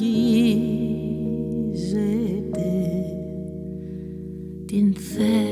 αγγίζετε την θέση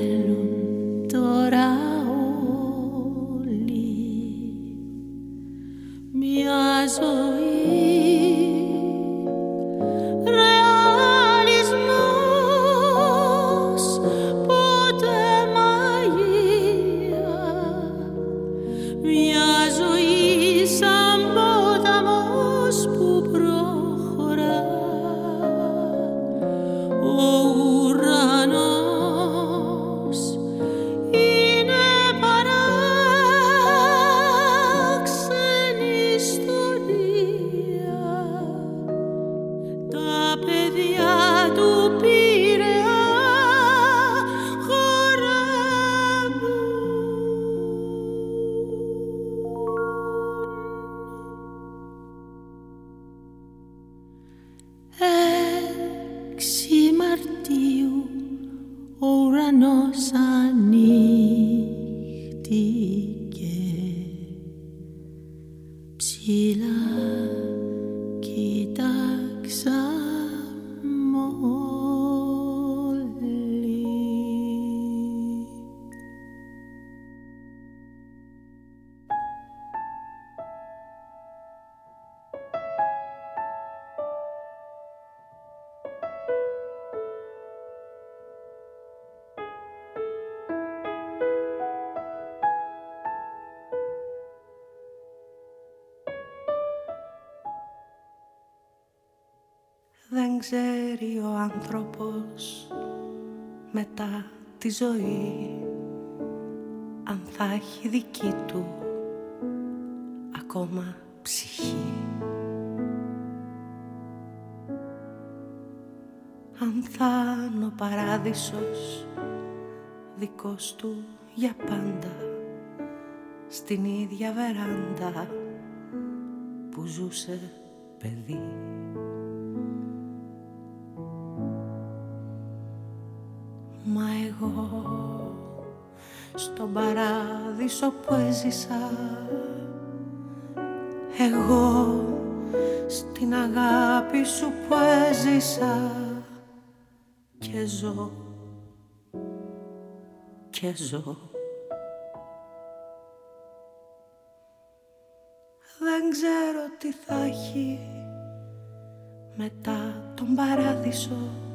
άνθρωπος μετά τη ζωή αν θα έχει δική του ακόμα ψυχή. Αν θα είναι ο παράδεισος δικός του για πάντα στην ίδια βεράντα που ζούσε παιδί. Στον παράδεισο που έζησα εγώ στην αγάπη σου που έζησα και ζω και ζω. Δεν ξέρω τι θα έχει μετά τον παράδεισο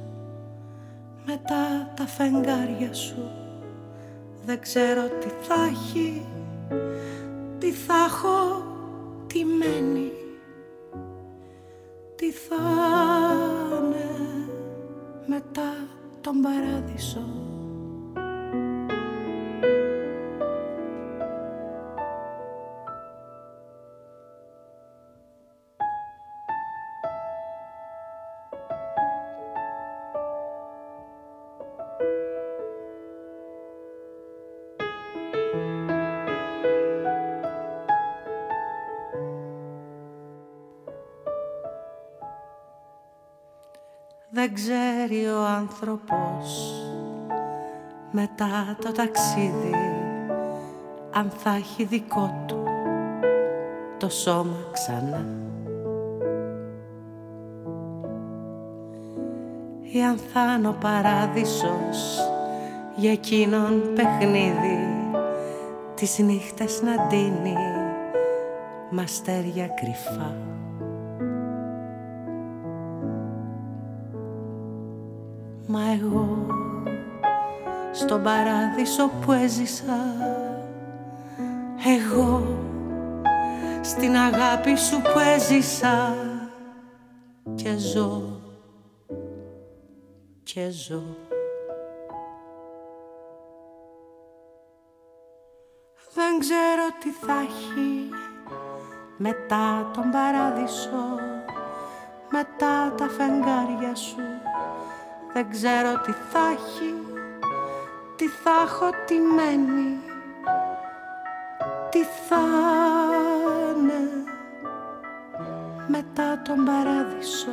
μετά τα φεγγάρια σου. Δεν ξέρω τι θα έχει τι θα έχω τι μένει τι θα είναι μετά τον παράδεισο δεν ξέρει ο άνθρωπος. Μετά το ταξίδι αν θα έχει δικό του το σώμα ξανά. Ή αν θα είναι ο παράδεισος για εκείνον παιχνίδι τις νύχτες να ντύνει μαστέρια κρυφά Μα εγώ στον παράδεισο που έζησα Εγώ στην αγάπη σου που έζησα Και ζω και ζω. Δεν ξέρω τι θα έχει μετά τον παράδεισο μετά τα φεγγάρια σου δεν ξέρω τι θα έχει, τι θα έχω τι μένει, τι θα είναι μετά τον παράδεισο.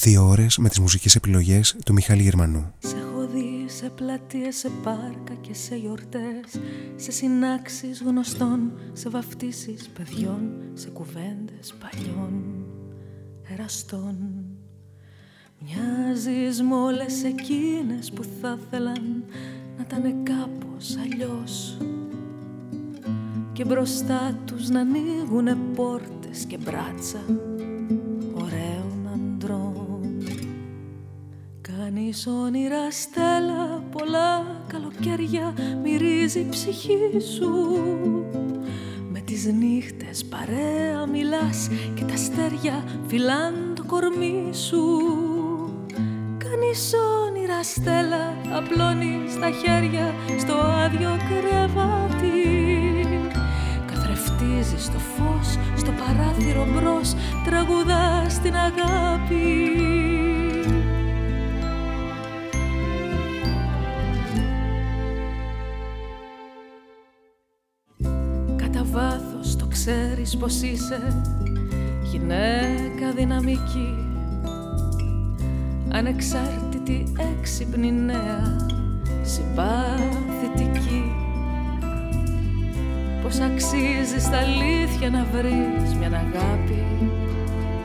Δύο ώρες με τις μουσικές επιλογές του Μιχάλη Γερμανού. Σε έχω δει σε πλατείες, σε πάρκα και σε γιορτές Σε συνάξεις γνωστών, σε βαφτίσεις παιδιών Σε κουβέντες παλιών, εραστών. Μοιάζεις με όλες εκείνες που θα θέλαν να ήταν κάπως αλλιώς. Και μπροστά τους να ανοίγουνε πόρτες και μπράτσα Κάνεις όνειρα στέλα πολλά καλοκαίρια μυρίζει η ψυχή σου. Με τις νύχτες παρέα μιλάς και τα αστέρια φυλάν το κορμί σου. Κάνεις όνειρα στέλα απλώνεις τα χέρια στο άδειο κρεβάτι. Καθρεφτίζεις το φως στο παράθυρο μπρος τραγουδάς την αγάπη ξέρεις πως είσαι γυναίκα δυναμική. Ανεξάρτητη έξυπνη νέα συμπαθητική. Πως αξίζεις στα αλήθεια να βρεις μια αγάπη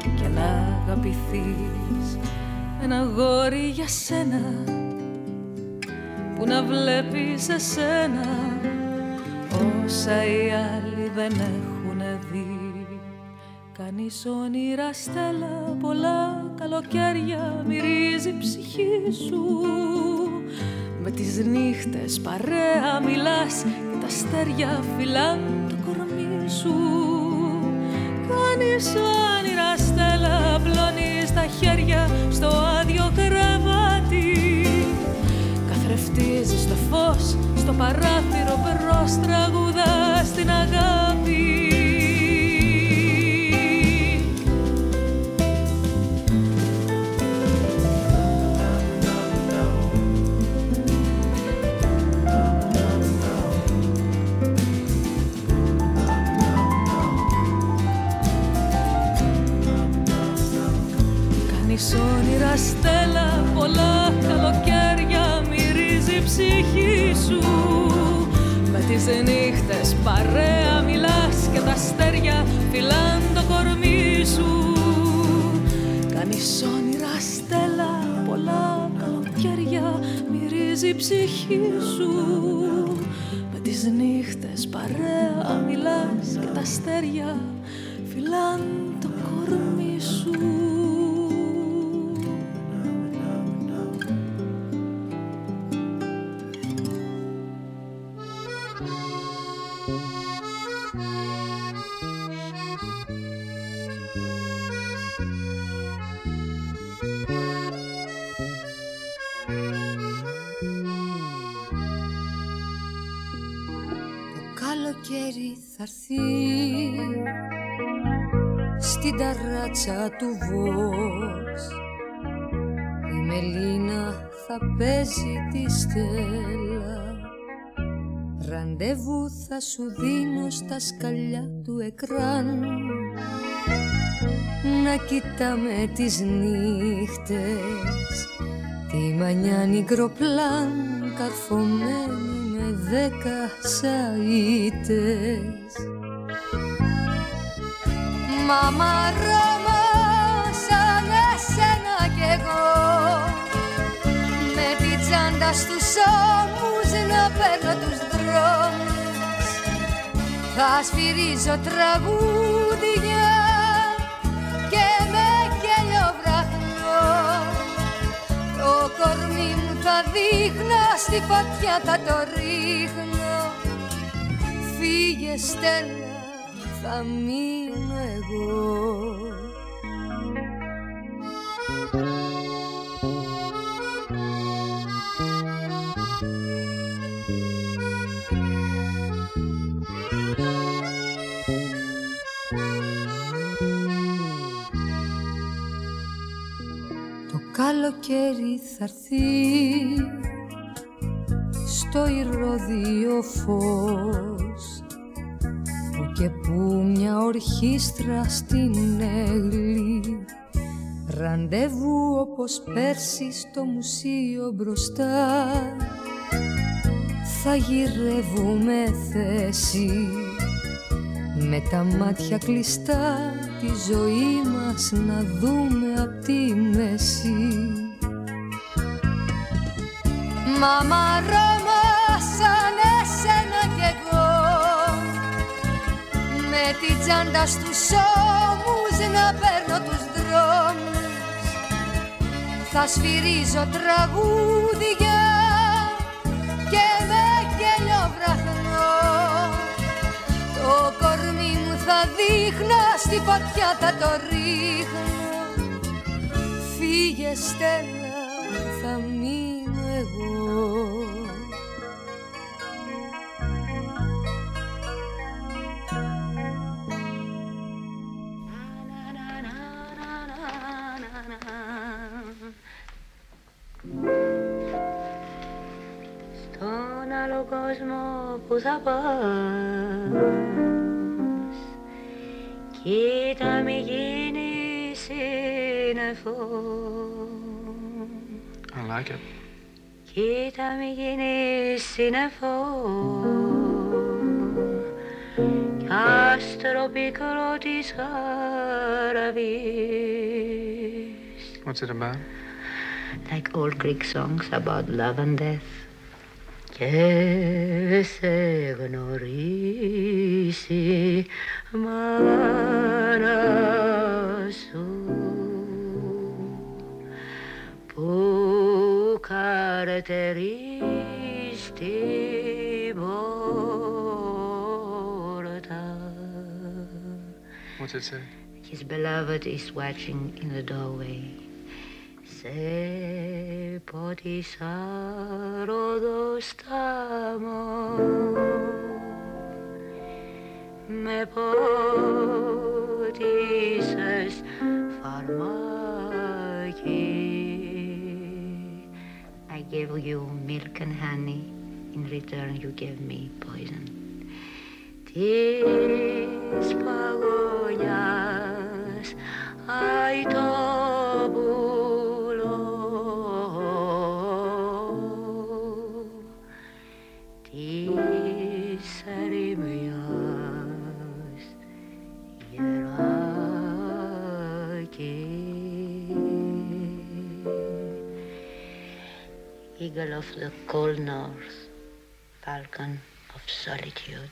και να αγαπηθείς. Ένα γόρι για σένα που να βλέπεις εσένα όσα οι άλλοι δεν έχουν. δει Κάνεις όνειρα στέλα πολλά καλοκαίρια μυρίζει η ψυχή σου. Με τις νύχτες παρέα μιλάς και τα αστέρια φυλάν το κορμί σου. Κάνεις όνειρα στέλα, απλώνεις τα χέρια στο άδειο κρεβάτι. Καθρεφτίζεις το φως στο παράθυρο μπρος τραγουδάς την αγάπη νύχτες παρέα μιλάς και τα αστέρια φυλάν το κορμί σου. Κάνεις όνειρα στέλα πολλά καλοκαίρια μυρίζει η ψυχή σου. Με τις νύχτες παρέα μιλάς και τα αστέρια φυλάν ταράτσα του Βος. Η Μελίνα θα παίζει τη στέλα Ραντεβού θα σου δίνω στα σκαλιά του εκράν. Να κοιτάμε τις νύχτες Τη μανιάνη γκροπλάν καρφωμένη με δέκα σαΐτες. Μάμα στους ώμους να παίρνω τους δρόμους. Θα σφυρίζω τραγούδια και με γέλιο βραχνό. Το κορμί μου θα δείχνω, στη φωτιά θα το ρίχνω. Φύγε Στέλλα, θα μείνω εγώ καλοκαίρι θα έρθει. Στο ηρώδιο φως που και που μια ορχήστρα στην έγλη. Ραντεβού όπως πέρσι στο μουσείο μπροστά. Θα γυρεύουμε θέση Με τα μάτια κλειστά τη ζωή μας να δούμε απ' τη μέση. Μαμά Ρώμα σαν εσένα κι εγώ. Με την τσάντα στους ώμους να παίρνω τους δρόμους. Θα σφυρίζω τραγούδια και με γέλιο βραχνό. Το κορμί μου θα δείχνω, στη φωτιά θα το ρίχνω. Φύγε Στέλλα, θα μείνω εγώ. Στον άλλο κόσμο που θα πας I like it. Κοίτα μη γίνει σύννεφο Κι άστρο πικρό της χαραβής What's it about? like old Greek songs about love and death. Και σε γνωρίσει What's it say? His beloved is watching in the doorway. Se potisaro dostamo Με πότισες φαρμάκι I gave you milk and honey In return you gave me poison Της παγωνιάς Αϊ το Eagle of the cold north, falcon of solitude.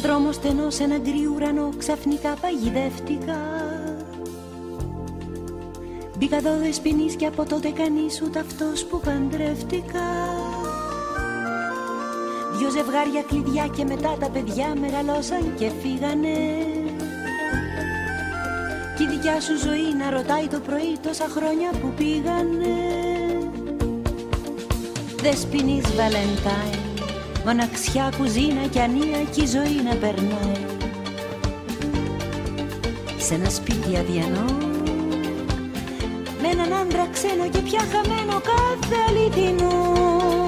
Δρόμο στενός, σε ένα γκρι ουρανό Ξαφνικά παγιδεύτηκα. Μπήκα εδώ δεσποινής και από τότε κανείς ούτε αυτός που παντρεύτηκα. Δυο ζευγάρια κλειδιά και μετά τα παιδιά μεγαλώσαν και φύγανε. Κι η δικιά σου ζωή να ρωτάει το πρωί τόσα χρόνια που πήγανε. Δεσποινής Βαλεντάιν Μοναξιά, κουζίνα και ανία και η ζωή να περνάει. Σε ένα σπίτι αδιανό Με έναν άντρα ξένο και πια χαμένο κάθε αληθινό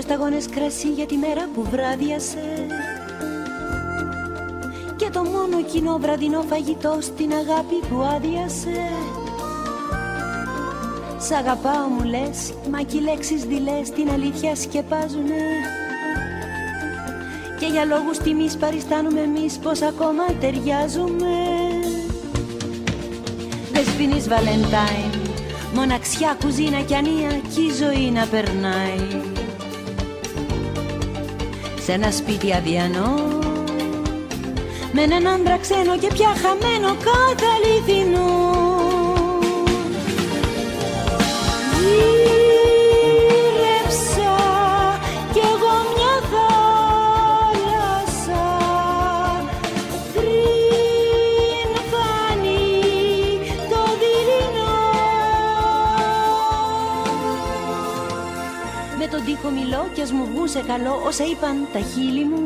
μισή δυο σταγόνες κρασί για τη μέρα που βράδιασε. Και το μόνο κοινό βραδινό φαγητό στην αγάπη που άδειασε. Σ' αγαπάω μου λες, μα κι οι λέξεις δειλές την αλήθεια σκεπάζουνε. Και για λόγους τιμής παριστάνουμε εμείς πως ακόμα ταιριάζουμε. Δεσποινής Βαλεντάιν Μοναξιά, κουζίνα κι ανία κι η ζωή να περνάει Σε ένα σπίτι αδιανό Με έναν άντρα ξένο και πια χαμένο κάθε αληθινό κι ας μου βγουν σε καλό όσα είπαν τα χείλη μου.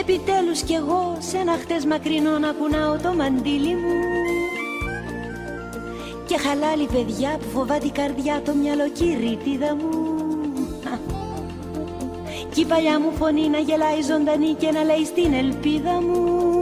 Επιτέλους κι εγώ σε ένα χτες μακρινό να κουνάω το μαντίλι μου. Και χαλάλι παιδιά που φοβάται η καρδιά το μυαλό κηρύτιδα μου. Κι η παλιά μου φωνή να γελάει ζωντανή και να λέει στην ελπίδα μου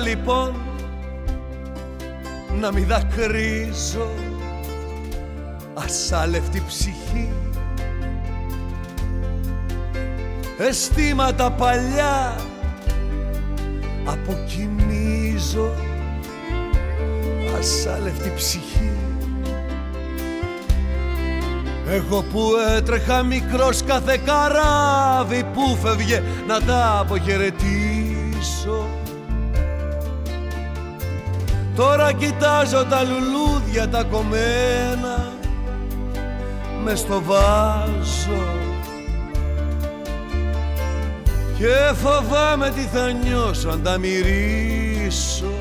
λοιπόν να μη δακρύζω ασάλευτη ψυχή. Αισθήματα παλιά αποκοιμίζω ασάλευτη ψυχή. Εγώ που έτρεχα μικρός κάθε καράβι που φεύγε να τα αποχαιρετήσω Τώρα κοιτάζω τα λουλούδια τα κομμένα μες στο βάζο. Και φοβάμαι τι θα νιώσω αν τα μυρίσω.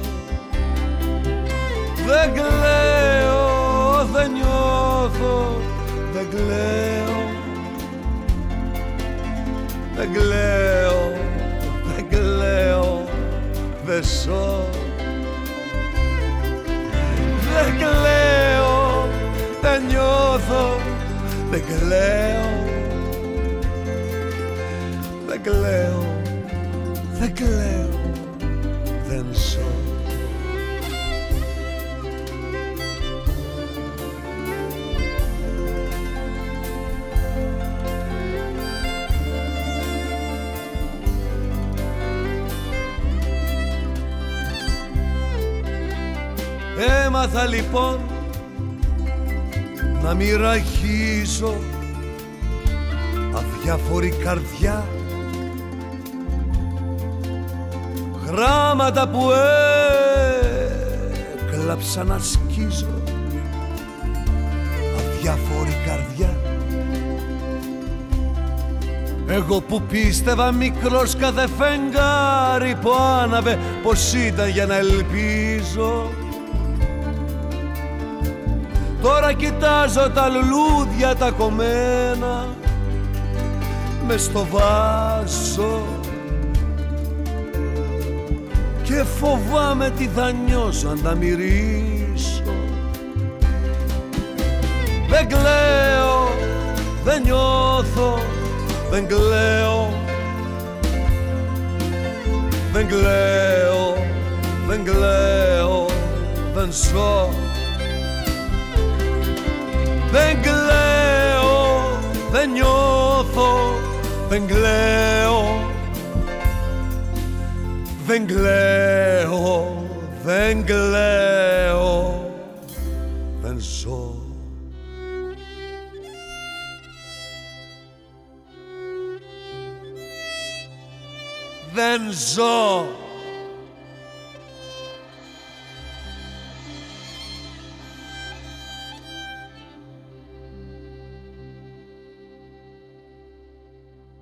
Δεν κλαίω, δεν νιώθω, δεν κλαίω. Δεν κλαίω, δεν κλαίω, δεν δεν σώ Δεν κλαίω, δεν νιώθω, Έμαθα λοιπόν να μοιραχίζω αδιάφορη καρδιά. Γράμματα που έκλαψα να σκίζω αδιάφορη καρδιά. Εγώ που πίστευα μικρός κάθε φεγγάρι που άναβε πως ήταν για να ελπίζω Τώρα κοιτάζω τα λουλούδια τα κομμένα μες στο βάσο και φοβάμαι τι θα νιώσω αν τα μυρίσω. Δεν κλαίω, δεν νιώθω, δεν κλαίω. Δεν κλαίω, δεν κλαίω, δεν σώ δεν κλαίω, δεν νιώθω, δεν κλαίω Δεν κλαίω, δεν κλαίω, δεν ζω Δεν ζω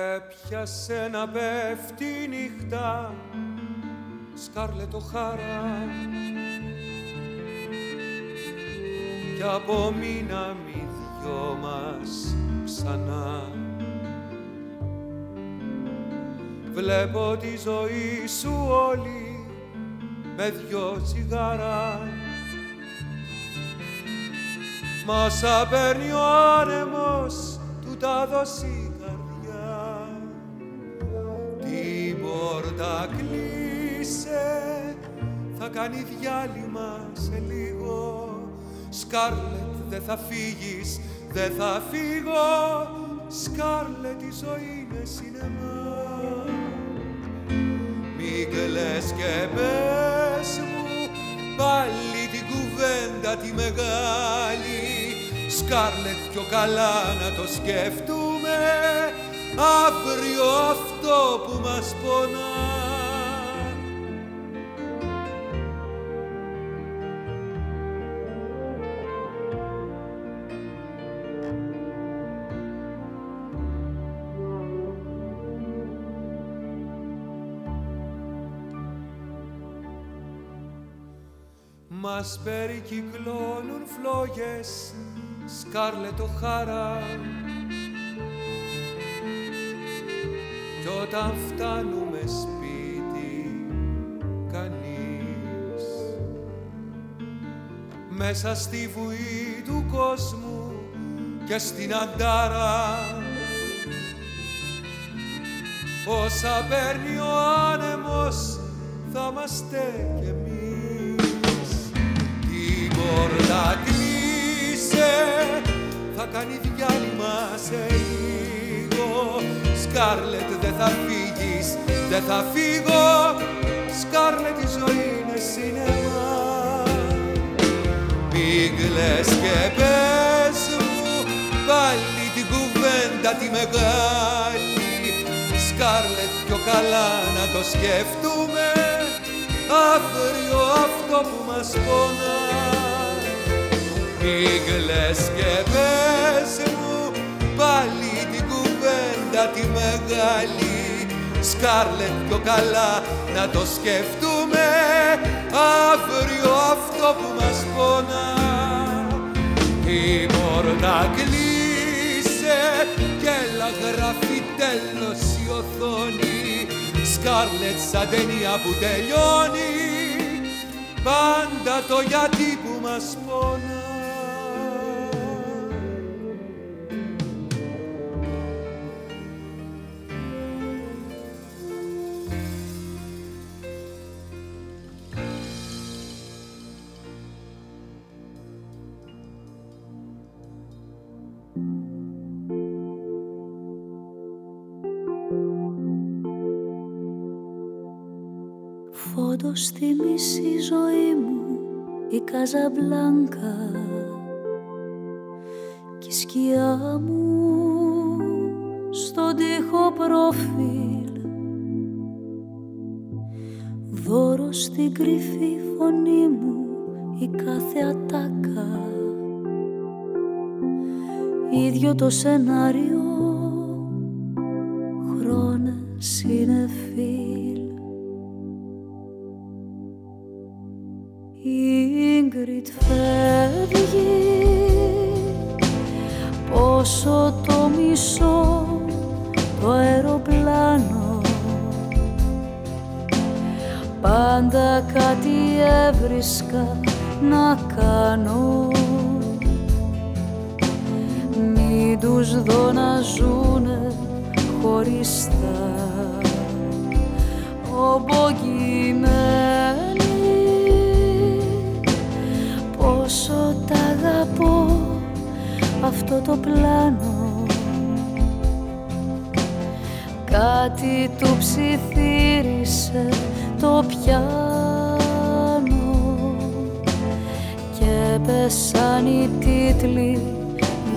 Έπιασε να πέφτει η νύχτα σκάρλετο χάρα. Κι απομείναμε δυο μας ξανά. Βλέπω τη ζωή σου όλη με δυο τσιγάρα. Μας απέρνει ο άνεμος του τα δώσει πόρτα κλείσε θα κάνει διάλειμμα σε λίγο. Σκάρλετ δεν θα φύγεις, δεν θα φύγω. Σκάρλετ η ζωή είναι σινεμά. Μη κλαις και πες μου πάλι την κουβέντα τη μεγάλη. Σκάρλετ πιο καλά να το σκεφτούμε αύριο αυτό που μας πονά. Μας περικυκλώνουν φλόγες σκάρλετο χάρα κι όταν φτάνουμε σπίτι κανείς. Μέσα στη βουή του κόσμου και στην αντάρα. Όσα παίρνει ο άνεμος θα είμαστε κι εμείς. Την πόρτα κλείσε θα κάνει διάλειμμα σε λίγο Σκάρλετ δεν θα φύγεις, δεν θα φύγω. Σκάρλετ η ζωή είναι σινεμά. Πήγλες και πες μου πάλι την κουβέντα τη μεγάλη. Σκάρλετ πιο καλά να το σκεφτούμε αύριο αυτό που μας πόνα Μη κλαις και πες μου πάλι την κουβέντα τη μεγάλη Σκάρλετ πιο καλά να το σκεφτούμε αύριο αυτό που μας πόνα η πόρτα κλείσε και έλα γράφει τέλος η οθόνη. Σκάρλετ σαν ταινία που τελειώνει πάντα το γιατί που μας πόνα στη μισή ζωή μου η Καζαμπλάνκα και η σκιά μου στον τοίχο προφίλ. Δώρο στην κρυφή φωνή μου η κάθε ατάκα. Ίδιο το σενάριο χρόνε συνεφίλ Ίγκριτ φεύγει. Πόσο το μισό το αεροπλάνο. Πάντα κάτι έβρισκα να κάνω. Μην τους δω να ζουνε χωριστά. Ομπογημένοι πόσο τ' αγαπώ αυτό το πλάνο. Κάτι του ψιθύρισε το πιάνο. Και πέσαν οι τίτλοι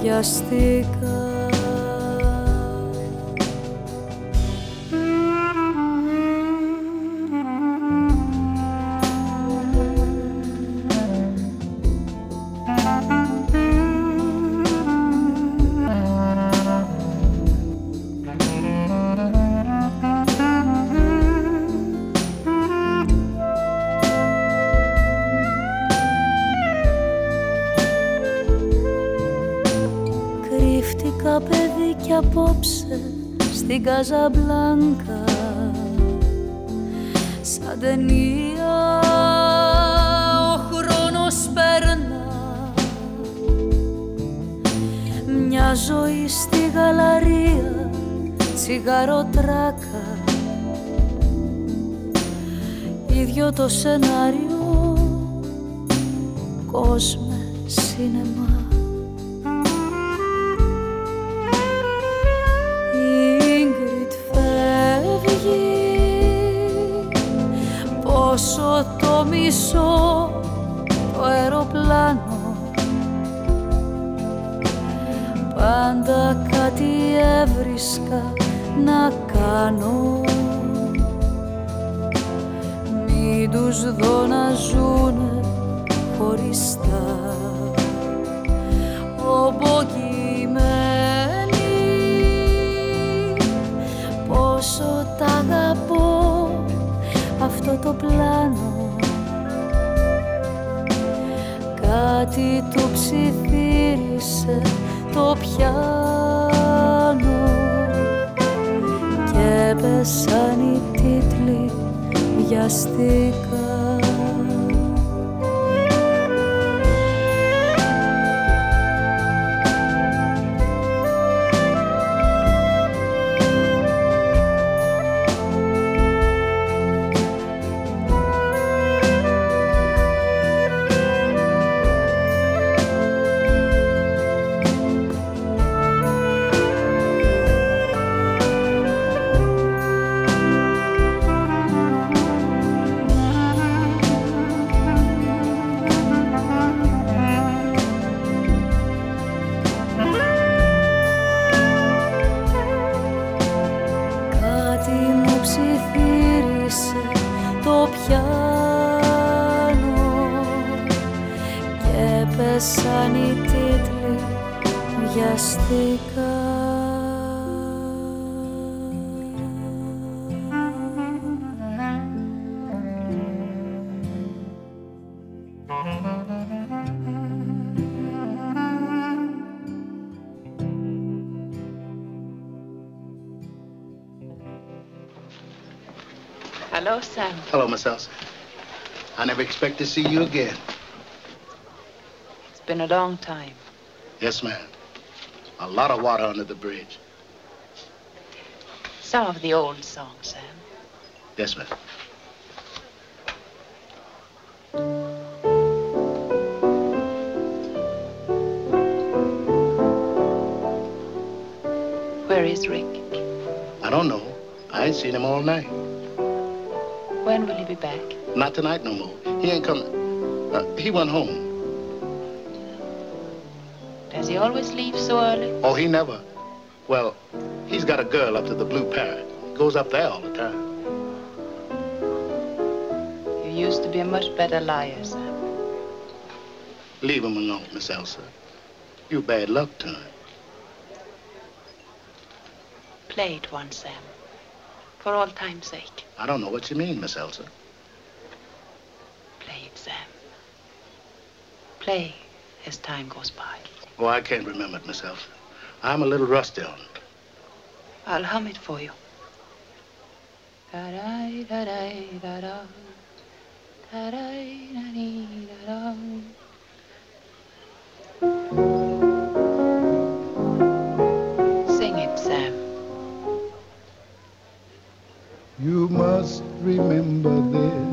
βιαστικά στην Καζαμπλάνκα σαν ταινία ο χρόνος περνά. Μια ζωή στη γαλαρία τσιγαροτράκα ίδιο το σενάριο κόσμε σινεμά Hello, Sam. Hello, Miss Elsa. I never expect to see you again. It's been a long time. Yes, ma'am. A lot of water under the bridge. Some of the old songs, Sam. Yes, ma'am. Where is Rick? I don't know. I ain't seen him all night. Back? Not tonight no more. He ain't coming. Uh, he went home. Does he always leave so early? Oh, he never. Well, he's got a girl up to the Blue Parrot. He goes up there all the time. You used to be a much better liar, Sam. Leave him alone, Miss Elsa. You bad luck to him. Play it once, Sam. For all time's sake. I don't know what you mean, Miss Elsa. Play it, Sam. Play as time goes by. Oh, I can't remember it, myself. I'm a little rusty on it. I'll hum it for you. Sing it, Sam. You must remember this.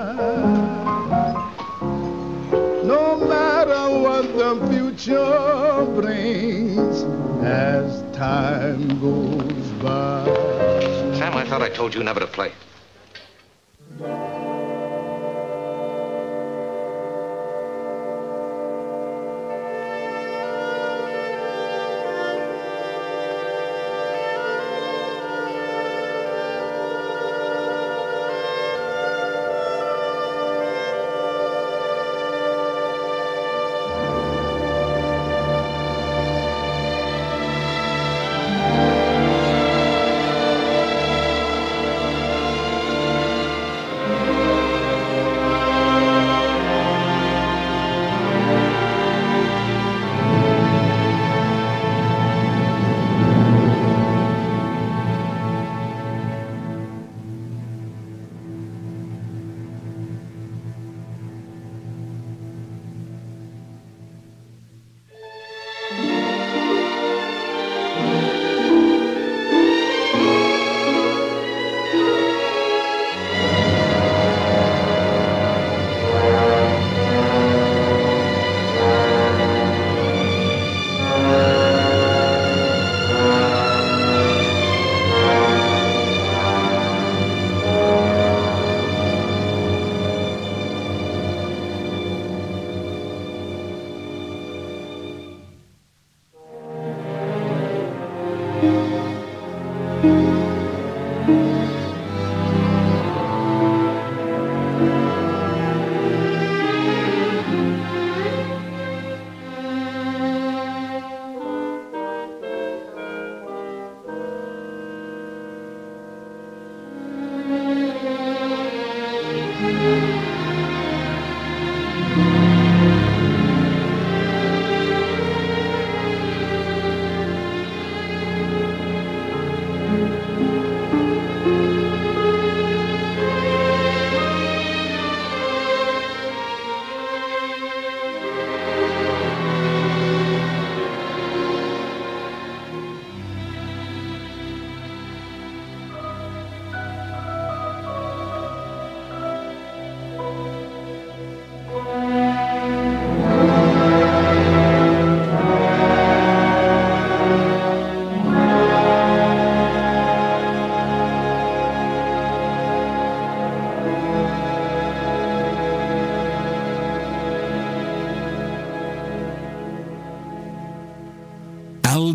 Future brings as time goes by. Sam, I thought I told you never to play.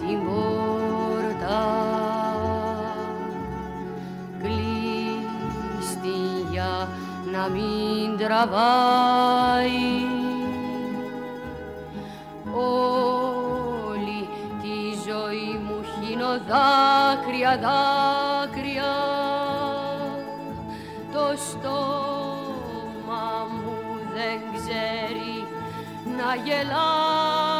την πόρτα. Να μην τραβάει. Όλη τη ζωή μου χύνω δάκρυα, δάκρυα. Το στόμα μου δεν ξέρει να γελάει.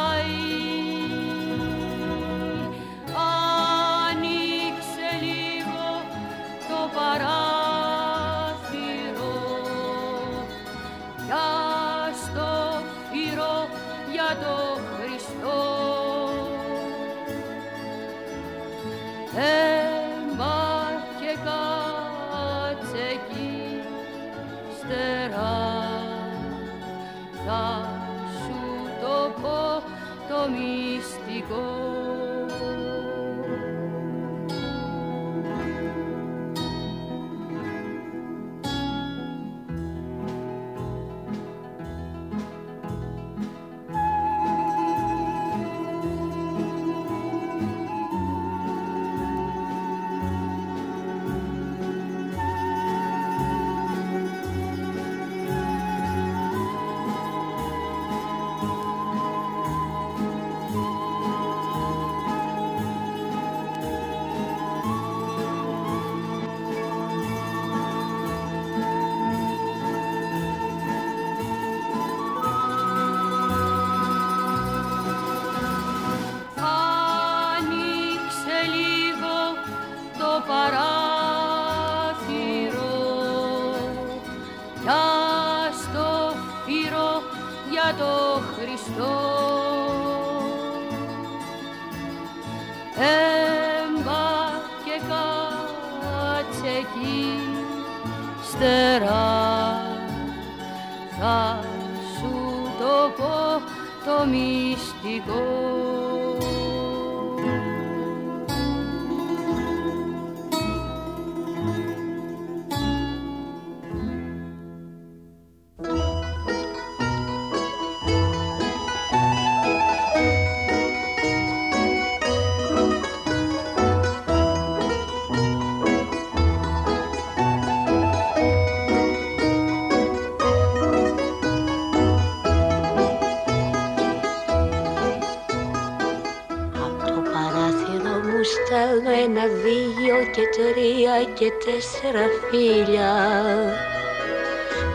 Και τρία και τέσσερα φίλια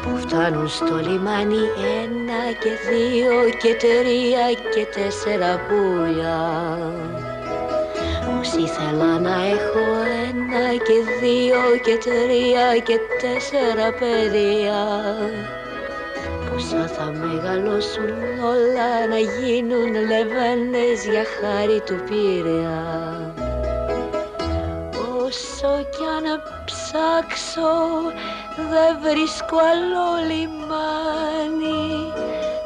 που φτάνουν στο λιμάνι ένα και δύο και τρία και τέσσερα πουλιά. Πως ήθελα να έχω ένα και δύο και τρία και τέσσερα παιδιά Πόσα θα μεγαλώσουν όλα να γίνουν λεβένες για χάρη του Πύρια ψάξω δεν βρίσκω άλλο λιμάνι.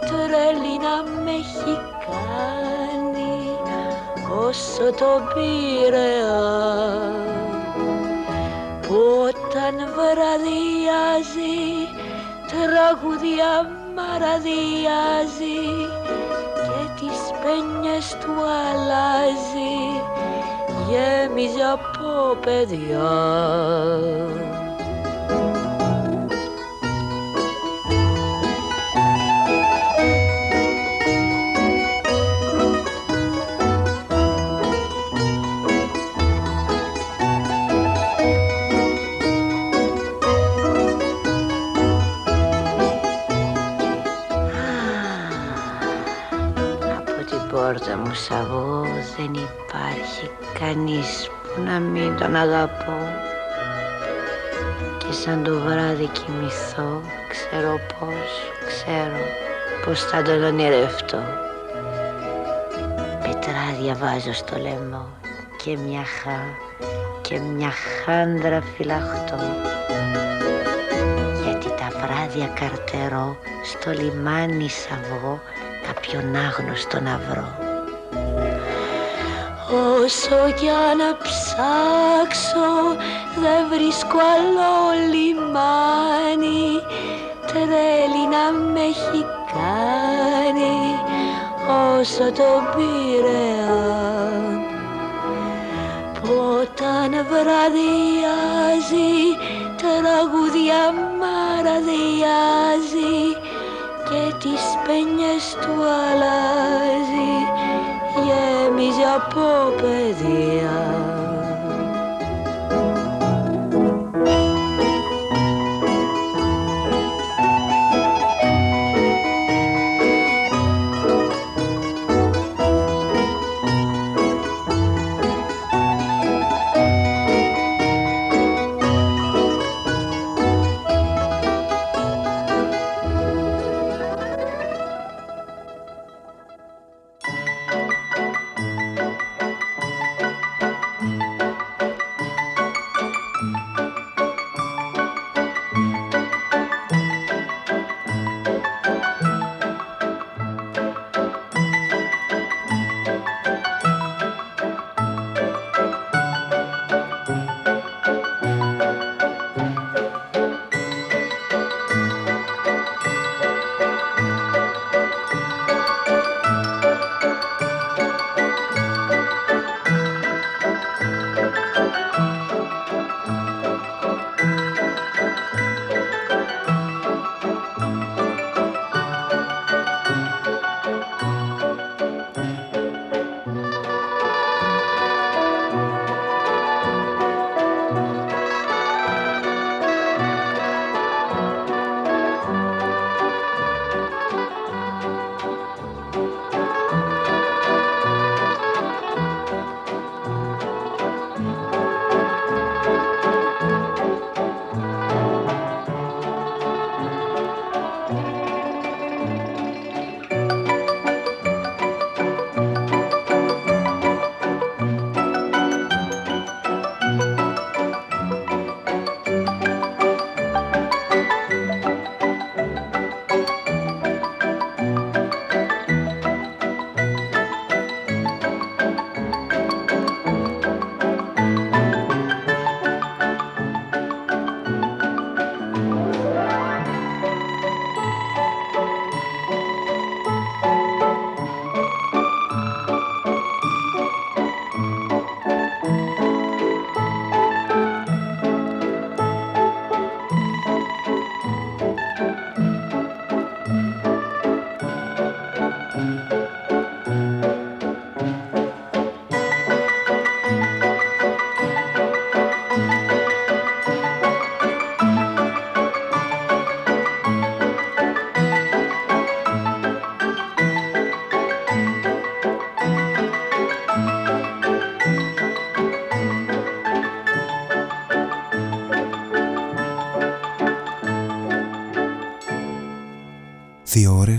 Τρέλη να με έχει κάνει όσο το πήρεα που όταν βραδιάζει τραγουδιά μαραδιάζει και τις πένιες του αλλάζει γέμιζε από παιδιά. Πόρτα μου σαβώ δεν υπάρχει κανείς που να μην τον αγαπώ. Και σαν το βράδυ κοιμηθώ ξέρω πως, ξέρω πως θα τον ονειρευτώ. Πετράδια βάζω στο λαιμό και μια χά και μια χάντρα φυλαχτώ. Γιατί τα βράδια καρτερώ στο λιμάνι σαβώ κάποιον άγνωστο να βρω Όσο κι αν ψάξω δεν βρίσκω άλλο λιμάνι. Τρέλη να με έχει κάνει όσο το πήρεαν που όταν βραδιάζει τραγουδιά μαραδιάζει και τις πένιες του αλλάζει γέμιζε από παιδιά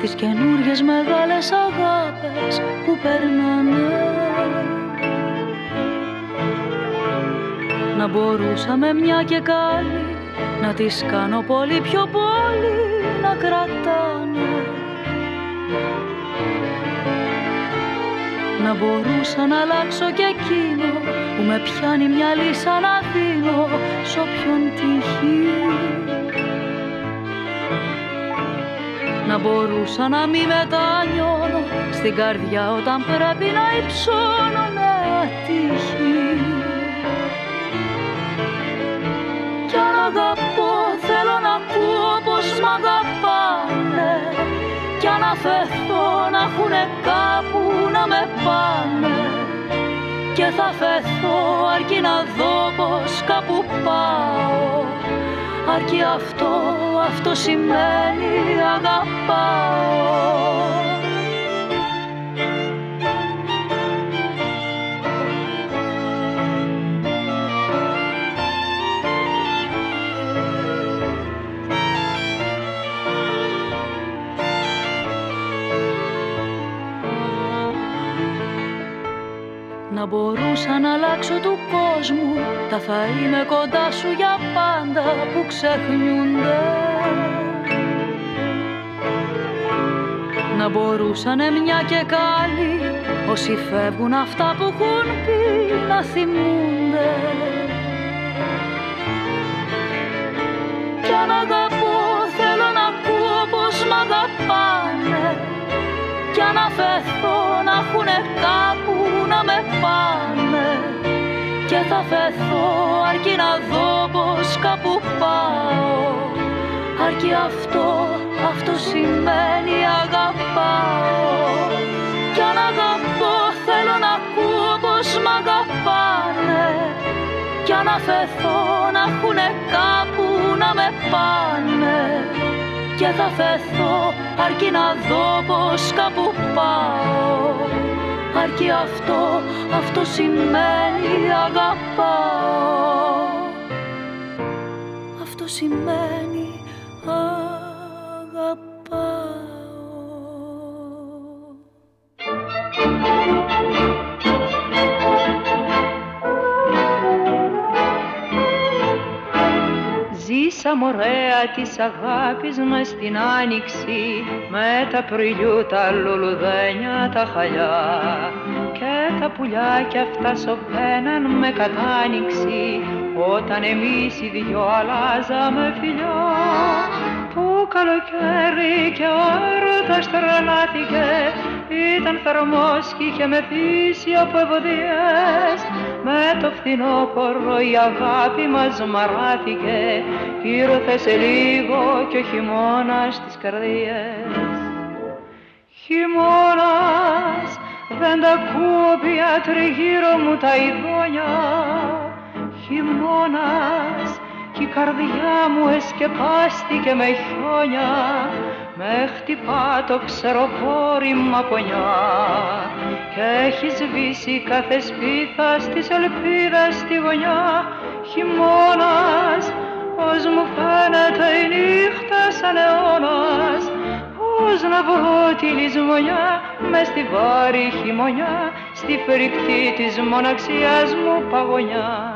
Τις καινούριες μεγάλες αγάπες που περνάνε. Να μπορούσαμε μια και καλή να τις κάνω πολύ πιο πολύ να κρατάνε. Να μπορούσα να αλλάξω και εκείνο που με πιάνει μια λύσα να δίνω σ' όποιον τυχεί Να μπορούσα να μη μετανιώνω στην καρδιά όταν πρέπει να υψώνω με ατύχη Κι αν αγαπώ θέλω να ακούω πως μ' αγαπάνε. Κι αν αφαιθώ να έχουνε κάπου να με πάνε. Και θα φεθώ αρκεί να δω πως κάπου πάω. Αρκεί αυτό, αυτό σημαίνει αγαπάω. Να μπορούσα να αλλάξω του κόσμου Τα θα είμαι κοντά σου για πάντα που ξεχνιούνται Να μπορούσανε μια και καλή. Όσοι φεύγουν αυτά που έχουν πει να θυμούνται. Κι αν αγαπώ θέλω να ακούω πως μ' αγαπάνε. Κι αν αφαιθώ να έχουνε κάπου να με πάνε. Και θα φεθώ αρκεί να δω πως κάπου πάω. Αρκεί αυτό, αυτό σημαίνει αγαπάω. Κι αν αγαπώ θέλω να ακούω πως μ' αγαπάνε. Κι αν αφαιθώ να έχουνε κάπου να με πάνε. Και θα φεθώ αρκεί να δω πως κάπου πάω. Αρκεί αυτό, αυτό σημαίνει αγαπάω. Αυτό σημαίνει αγαπάω Ζήσαμε ωραία της αγάπης μας στην άνοιξη με τα πριλιού, τα λουλουδένια, τα χαλιά και τα πουλιά κι αυτά σωπαίναν με κατάνοιξη όταν εμείς οι δυο αλλάζαμε φιλιά. Το καλοκαίρι και ο έρωτας τρελάθηκε ήταν θερμός και είχε με πείσει από ευωδιές με το φθινόπωρο η αγάπη μας μαράθηκε ήρθε σε λίγο και ο χειμώνας στις καρδιές Χειμώνας δεν τα ακούω πια τριγύρω μου τα ειδόνια. Χειμώνας κι η καρδιά μου εσκεπάστηκε με χιόνια με χτυπά το ξεροπόρημα πονιά και έχει σβήσει κάθε σπίθα στις ελπίδες στη γωνιά. Χειμώνας πως μου φαίνεται η νύχτα σαν αιώνας. Πως να βρω τη λησμονιά με στη βάρη χειμωνιά στη φρικτή της μοναξιάς μου παγωνιά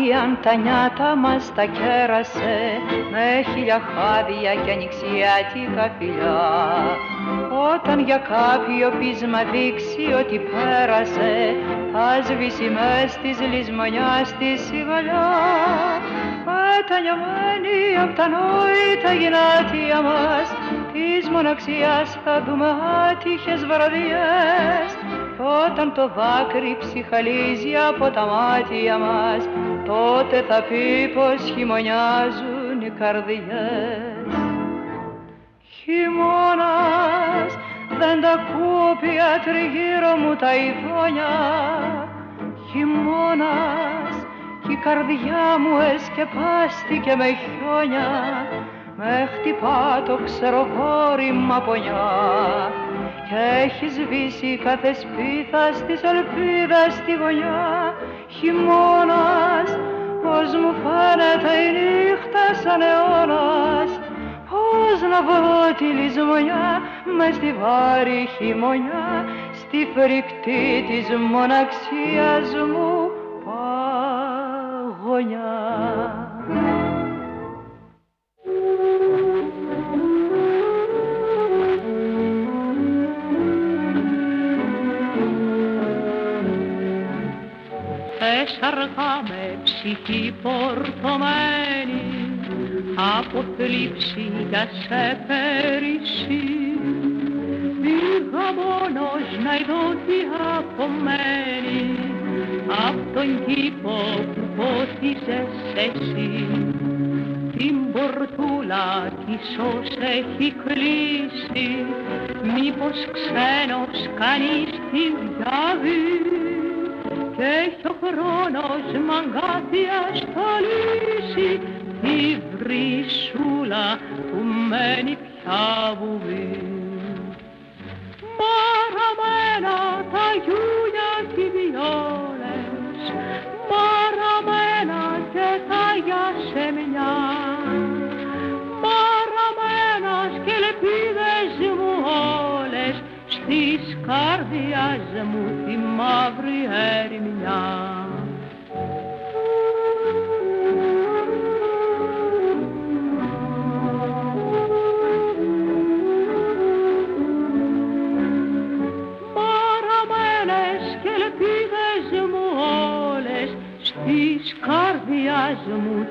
αγάπη αν τα νιάτα μας τα κέρασε με χίλια χάδια και ανοιξιάτικα φιλιά. Όταν για κάποιο πείσμα δείξει ότι πέρασε θα σβήσει μες της λησμονιάς της σιγαλιά μετανιωμένοι απ' τα νόητα γενάτια μας της μοναξιάς θα δούμε άτυχες βραδιές. Όταν το δάκρυ ψυχαλίζει από τα μάτια μας τότε θα πει πως χειμωνιάζουν οι καρδιές. Χειμώνας δεν τα ακούω πια τριγύρω μου τα ειδόνια. Χειμώνας κι η καρδιά μου εσκεπάστηκε με χιόνια. Με χτυπά το ξεροχώρημα πονιά. κι έχεις σβήσει κάθε σπίθα της ελπίδας στη γωνιά. Χειμώνας πως μου φαίνεται η νύχτα σαν αιώνας. Πως να βρω τη λησμονιά μες στη βάρη χειμωνιά. Στη φρικτή της μοναξίας μου παγωνιά. Αργά με ψυχή πορτωμένη από θλίψη για σε πέρυσι πήγα μόνος να ειδώ τι απομένει απ' τον κήπο που πότιζες εσύ. Την πορτούλα της ως έχει κλείσει μήπως ξένος κανείς τη διαβεί. Και έχει ο χρόνος μαγκάθια στολίσει τη βρυσούλα που μένει πια βουβή.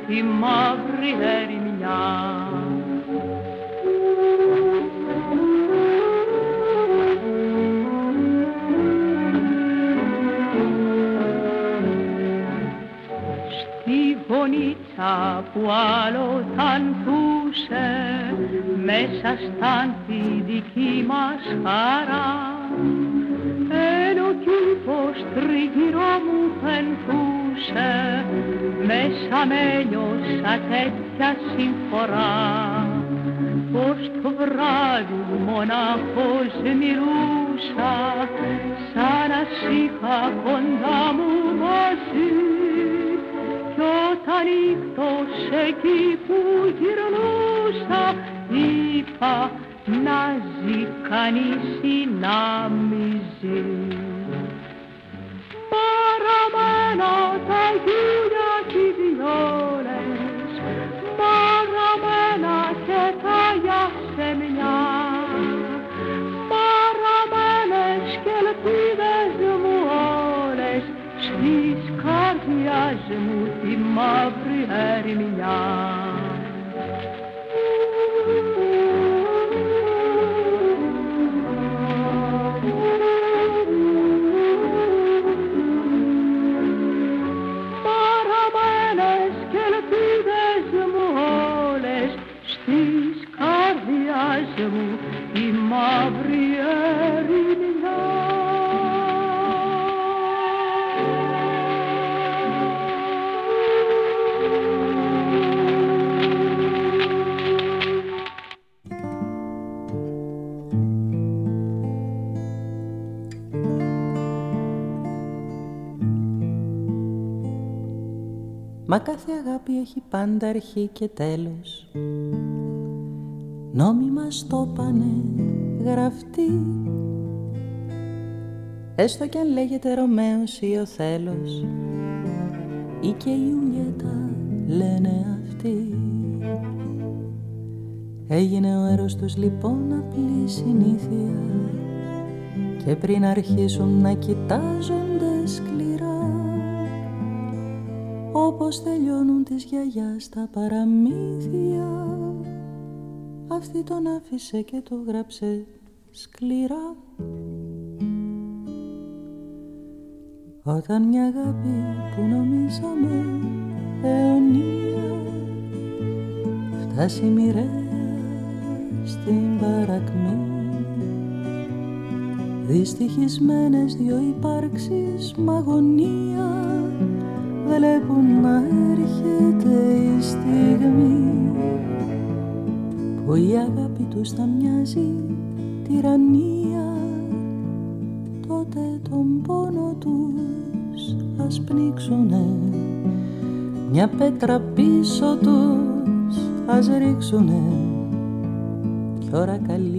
Μου τη μαύρη ερημιά. γονίτσα που άλλο θαντούσε μέσα στα τη δική μας χαρά μέσα με νιώσα τέτοια συμφορά πως το βράδυ μοναχός μιλούσα σαν να είχα κοντά μου μαζί κι όταν ήρθος εκεί που γυρνούσα είπα να ζει κανείς ή να μη ζει. Παραμένα τα γιούλια κι οι βιόλες, μαραμένα και τα γιασεμιά, μαραμένες και ελπίδες μου όλες στις καρδιάς μου τη μαύρη ερημιά. Μα κάθε αγάπη έχει πάντα αρχή και τέλος. Νόμιμα στο πάνε γραφτεί. Έστω κι αν λέγεται Ρωμαίος ή ο θέλος ή και Ιουλιέτα λένε αυτοί. Έγινε ο έρος τους λοιπόν απλή συνήθεια και πριν αρχίσουν να κοιτάζονται όπως τελειώνουν τις γιαγιάς τα παραμύθια. Αυτή τον άφησε και το γράψε σκληρά. Όταν μια αγάπη που νομίζαμε αιωνία φτάσει μοιραία στην παρακμή. Δυστυχισμένες δυο υπάρξεις μαγωνία βλέπουν να έρχεται η στιγμή που η αγάπη τους θα μοιάζει τυραννία. Τότε τον πόνο τους ας πνίξουνε μια πέτρα πίσω τους ας ρίξουνε. Κι ώρα καλή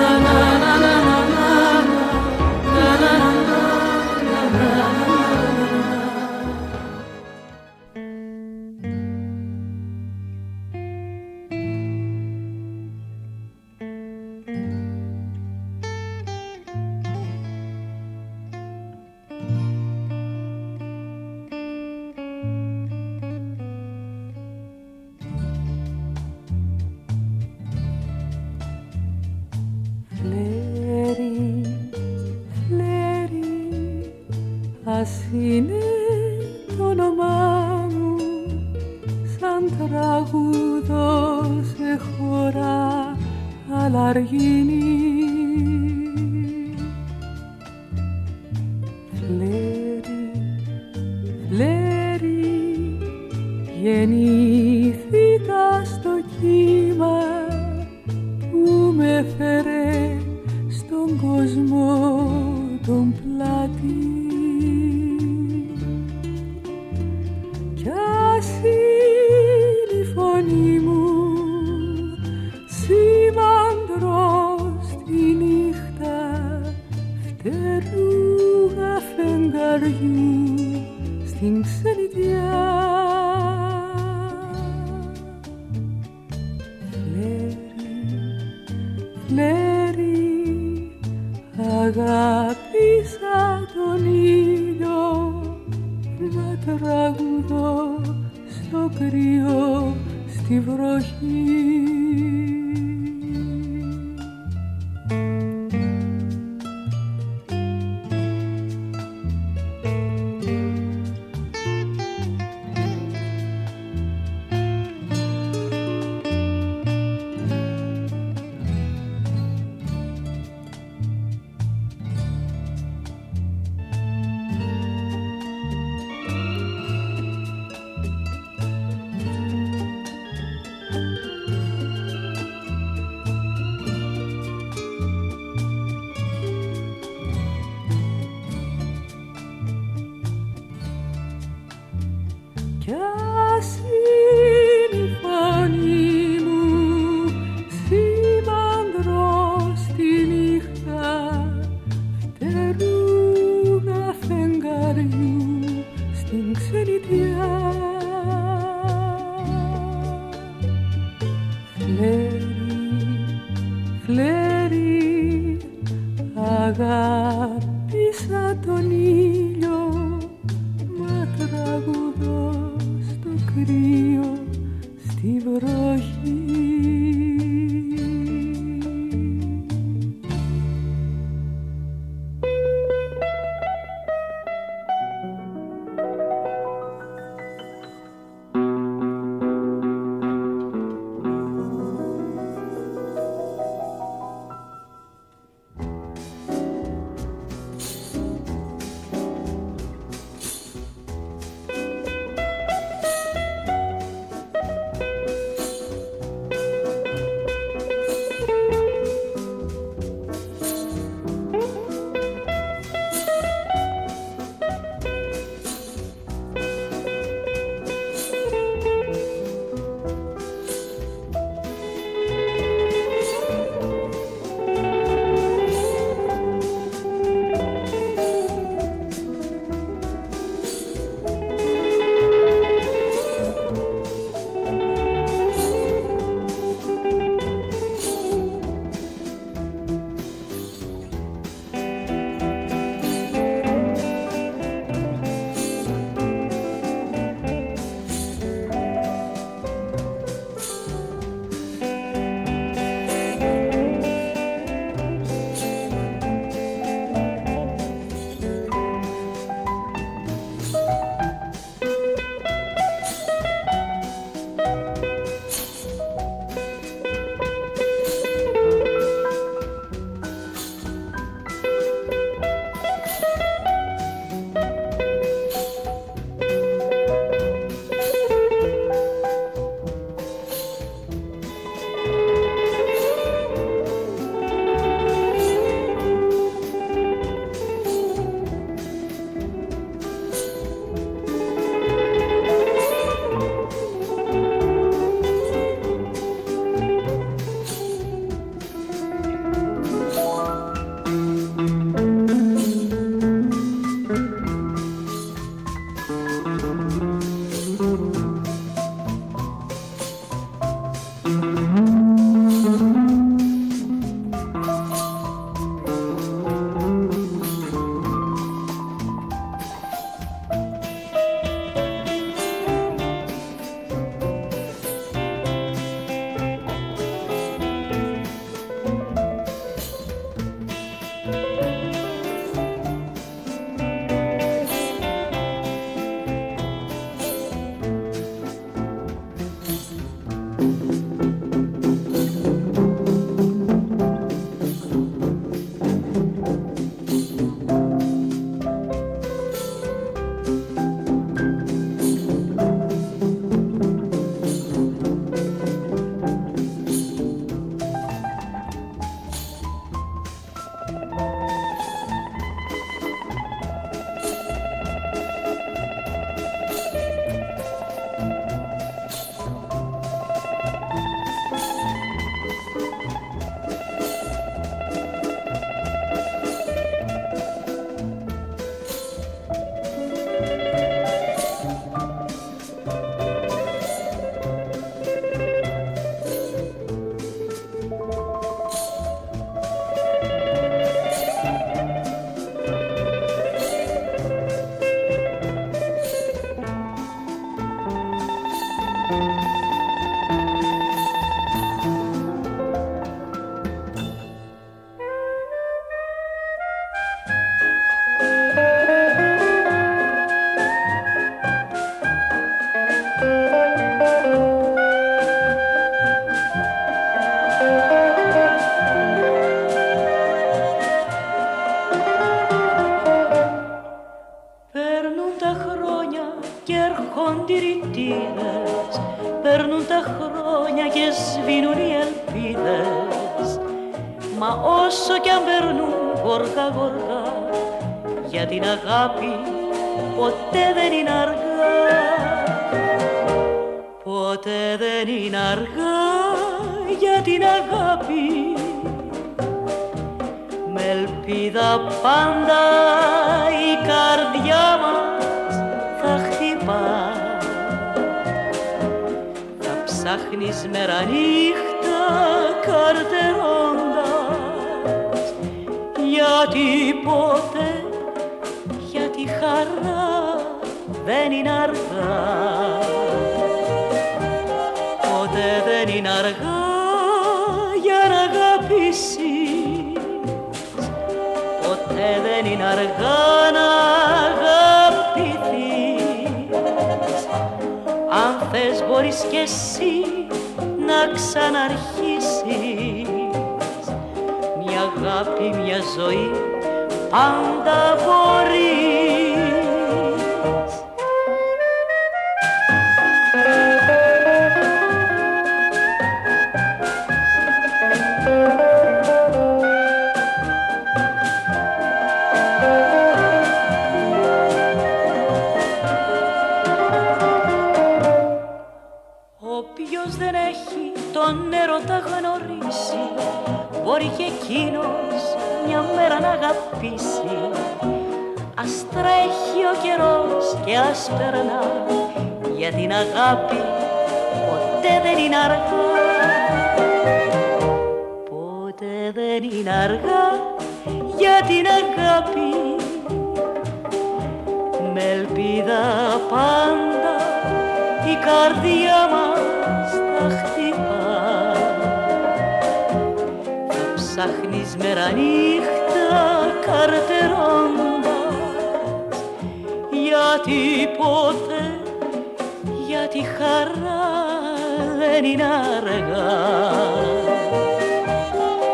Δεν είναι αργά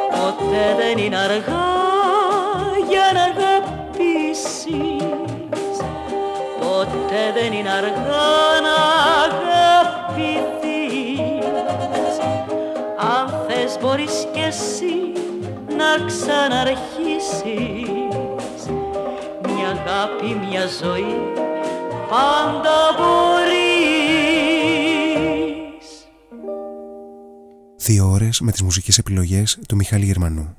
Ποτέ δεν είναι αργά για να αγαπήσεις Ποτέ δεν είναι αργά να αγαπηθείς Αν θες μπορείς κι εσύ να ξαναρχίσεις Μια αγάπη, μια ζωή πάντα μπορείς Δύο ώρες με τις μουσικές επιλογές του Μιχάλη Γερμανού.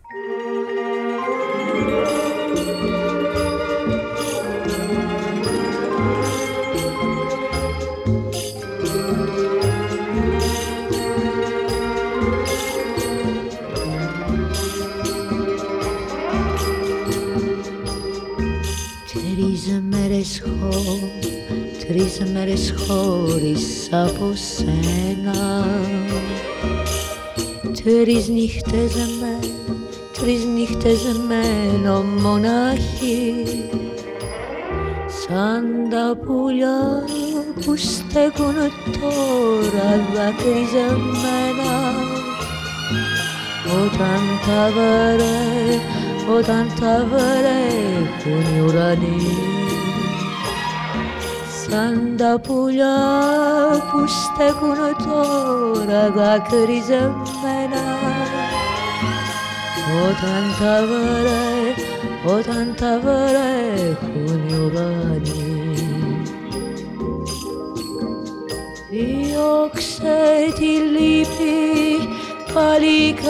Τρεις μέρες χω, τρεις μέρες χωρίς από σένα Τρεις νύχτες με, τρεις νύχτες μένω μοναχή Σαν τα πουλιά που στέκουν τώρα δακρυζεμένα Όταν τα βαρέ, όταν τα βρέχουν οι ουρανοί Σαν τα πουλιά που στέκουν τώρα δακρυζεμένα Όταν τα βρέ, όταν τα βρέχουν οι ουρανοί Διώξε τη λύπη παλικάρι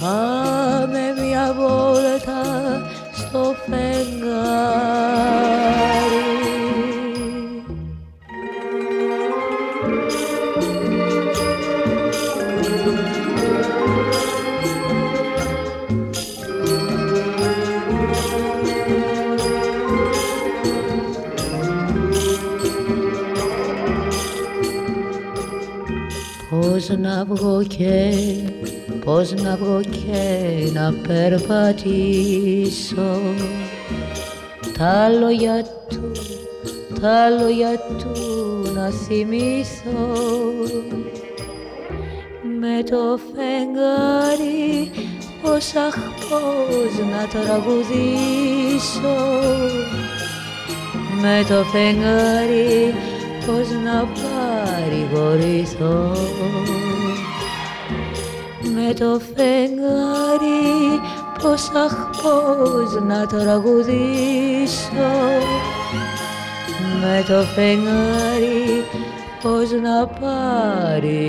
Πάμε μια βόλτα στο φεγγάρι Πώς να βγω και, πώς να βγω και να περπατήσω. Τα λόγια του, τα λόγια του να θυμηθώ. Με το φεγγάρι πως αχ πώς να τραγουδήσω. Με το φεγγάρι πώς να παρηγορηθώ με το φεγγάρι πως αχ πώς να τραγουδήσω. Με το φεγγάρι πώς να παρηγορηθώ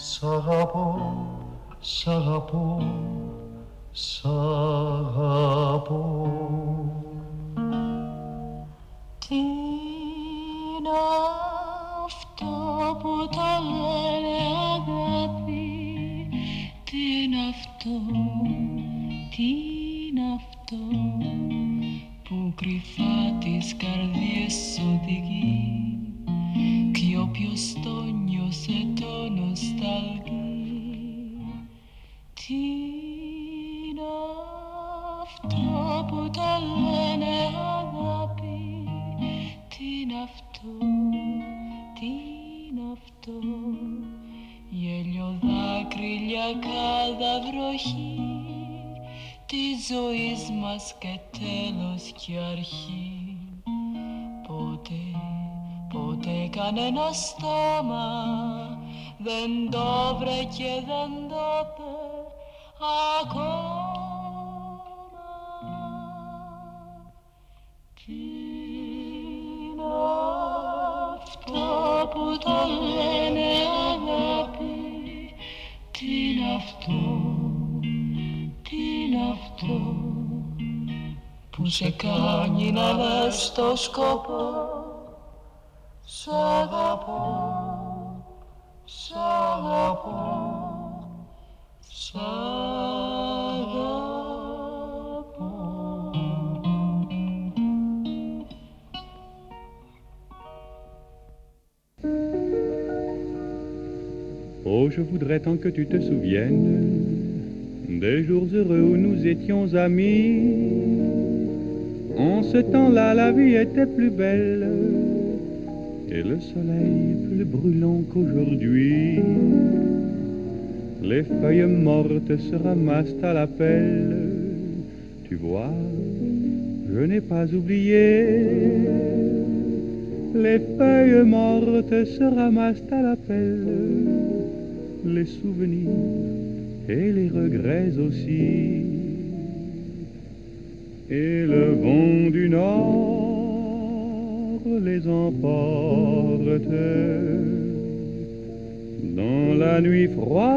Σ' αγαπώ, σ' αγαπώ, σ' αγαπώ. Τι είναι αυτό που τα τι είναι τι είναι που κρυφά τις καρδιές οδηγεί κι όποιος το νιώσε νοσταλγεί Τι είναι αυτό που το λένε αγάπη Τι είναι αυτό, τι είναι αυτό Γέλιο δάκρυ, κάδα βροχή Τη ζωής μας και τέλος και αρχή Ποτέ, ποτέ κανένα στόμα Δεν το βρε και δεν το πέ ακόμα Τι είναι αυτό που το λένε αγάπη. Τι είναι αυτό, τι είναι αυτό που σε κάνει να λες το σκοπό. Σ' αγαπώ, Oh, je voudrais tant que tu te souviennes des jours heureux où nous étions amis. En ce temps-là, la vie était plus belle et le soleil plus brûlant qu'aujourd'hui. Les feuilles mortes se ramassent à la pelle. Tu vois, je n'ai pas oublié. Les feuilles mortes se ramassent à la pelle. Les souvenirs et les regrets aussi. Et le vent du nord les emporte dans la nuit froide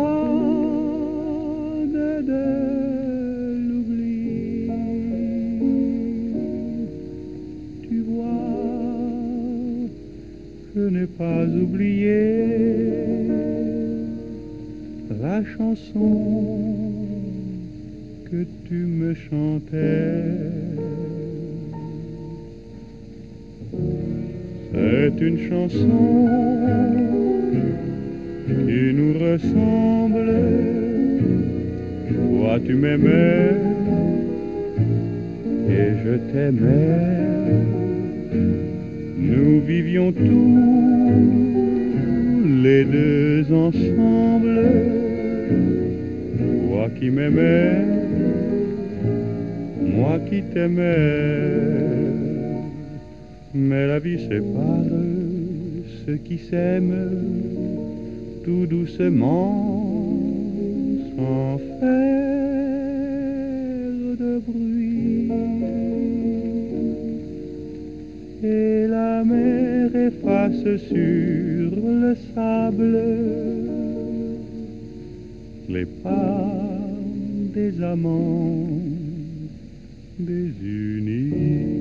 de l'oubli. Tu vois, je n'ai pas oublié la chanson que tu me chantais. C'est une chanson qui nous ressemble. Toi tu m'aimais et je t'aimais. Nous vivions tous les deux ensemble. Toi qui m'aimais, moi qui t'aimais. Mais la vie sépare ceux qui s'aiment tout doucement sans faire de bruit. Et la mer efface sur le sable les pas des amants désunis.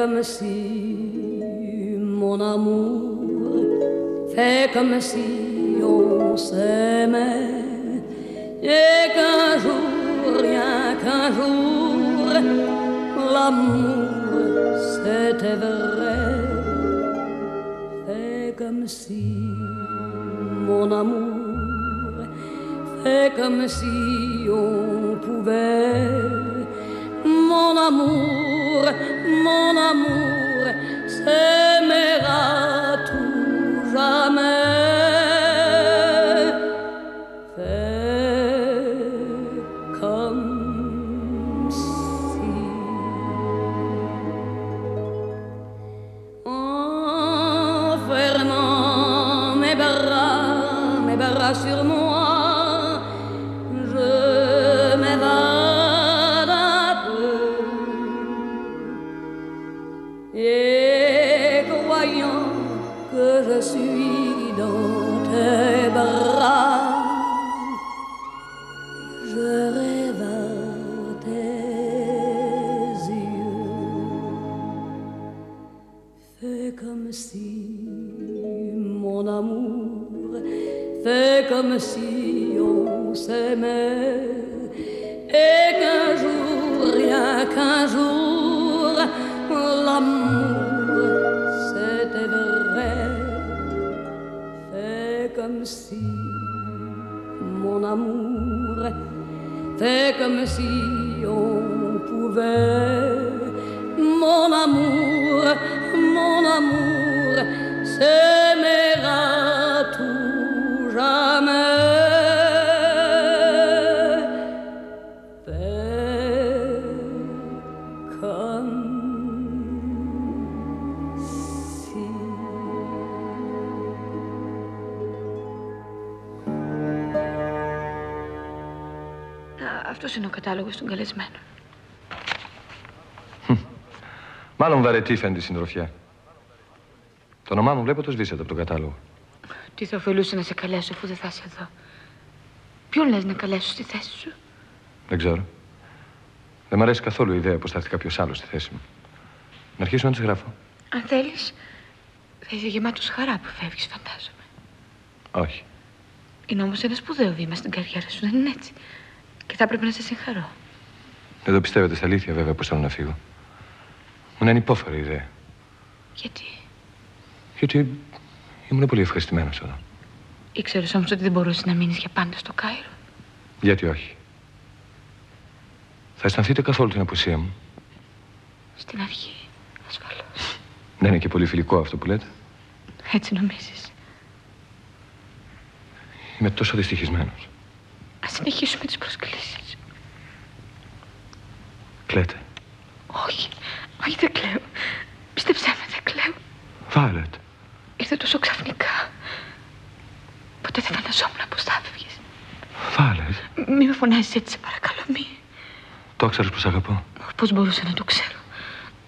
Fais comme si, mon amour, fais comme si on s'aimait, et qu'un jour, rien qu'un jour, l'amour c'était vrai. Fais comme si, mon amour, fais comme si on pouvait, mon amour, κατάλογος των καλεσμένων. Μάλλον βαρετή φαίνεται η συντροφιά. Το όνομά μου βλέπω το σβήσατε από τον κατάλογο. Τι θα ωφελούσε να σε καλέσω αφού δεν θα είσαι εδώ. Ποιον λες να καλέσω στη θέση σου; Δεν ξέρω. Δεν μ' αρέσει καθόλου η ιδέα πως θα έρθει κάποιος άλλος στη θέση μου. Να αρχίσω να τις γράφω. Αν θέλεις, θα είσαι γεμάτος χαρά που φεύγεις, φαντάζομαι. Όχι. Είναι όμως ένα σπουδαίο βήμα στην καριέρα σου, δεν είναι έτσι; Και θα πρέπει να σε συγχαρώ. Δεν το πιστεύετε στα αλήθεια, βέβαια, πως θέλω να φύγω. Μου είναι ανυπόφορη η ιδέα. Γιατί; Γιατί ήμουν πολύ ευχαριστημένος εδώ. Ήξερες όμως ότι δεν μπορούσες να μείνεις για πάντα στο Κάιρο; Γιατί όχι. Θα αισθανθείτε καθόλου την απουσία μου. Στην αρχή, ασφαλώς. Δεν είναι και πολύ φιλικό αυτό που λέτε. Έτσι νομίζεις. Είμαι τόσο δυστυχισμένος. Α συνεχίσουμε τις προσκλήσεις. Κλαίτε. Όχι, όχι δεν κλαίω. Πίστεψέ με, δεν κλαίω. Βάλετ. Ήρθε τόσο ξαφνικά. Ποτέ δεν φανταζόμουν πως θα έφευγες. Βάλετ. Μη με φωνάζεις έτσι, σε παρακαλώ, μη. Το ξέρεις πως αγαπώ. Πώς μπορούσα να το ξέρω.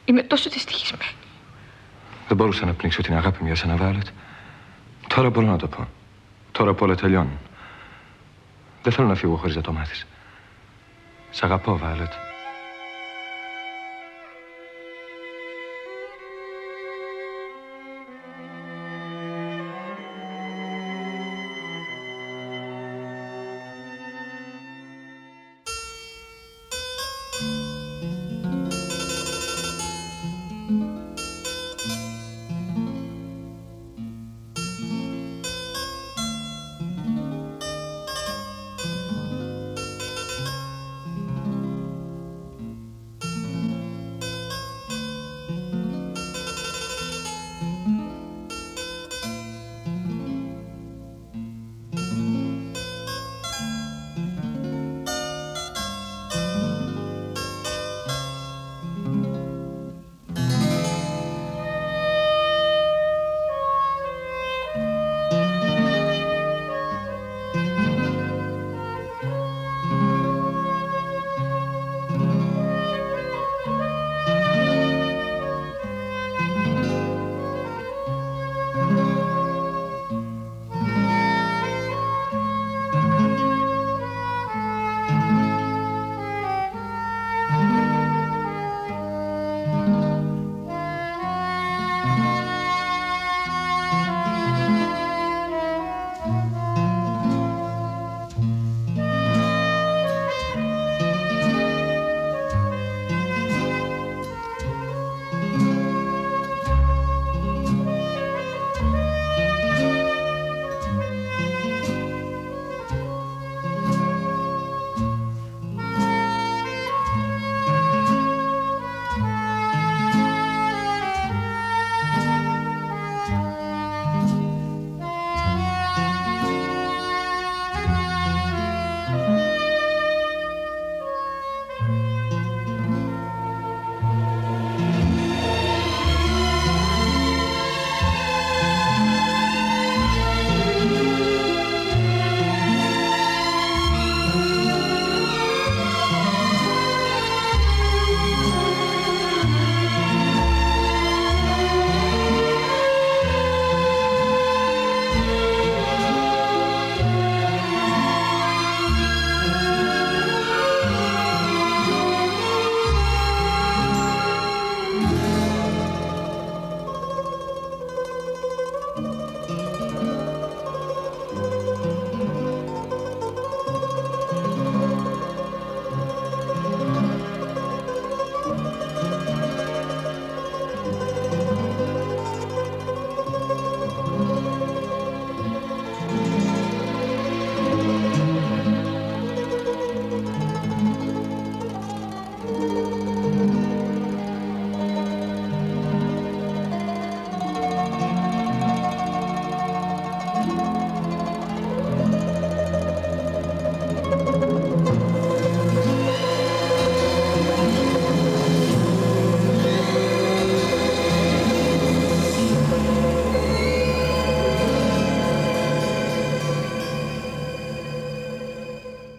Είμαι τόσο δυστυχισμένη. Δεν μπορούσα να πνίξω την αγάπη μιας σαν Βάλετ. Τώρα μπορώ να το πω. Τώρα που όλα τελειώνουν. Δεν θέλω να φύγω χωρίς να το μάθεις. Σ' αγαπώ, Βάλετ.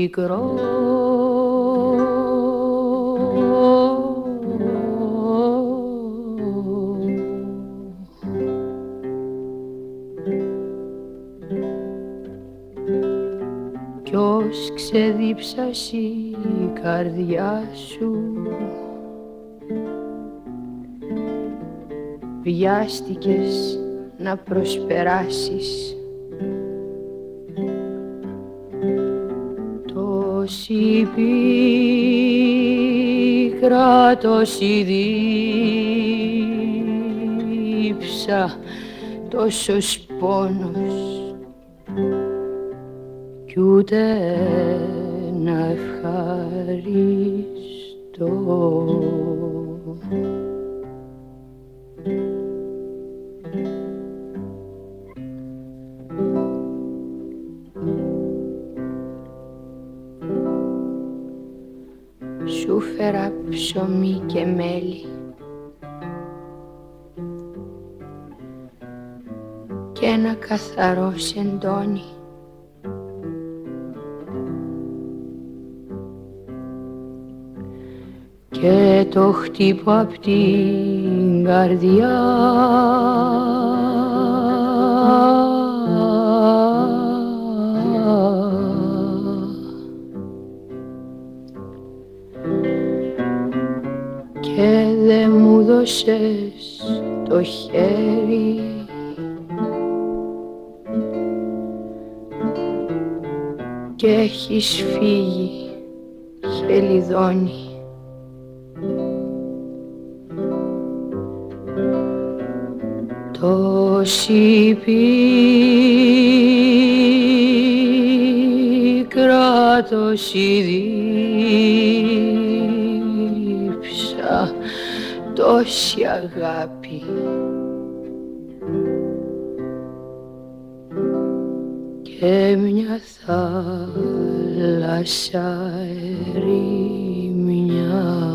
Πικρό κι ως ξεδίψασε η καρδιά σου; Βιάστηκες να προσπεράσεις τόση πίκρα, τόση δίψα, τόσος πόνος κι ούτε να ευχαριστώ. Ψωμί και μέλι. Και ένα καθαρό σεντόνι. Και το χτύπω απ' την καρδιά έδωσες το χέρι. Και έχεις φύγει χελιδόνι Τόση πίκρα, τόση δίψα τόση αγάπη. Και μια θάλασσα ερημιά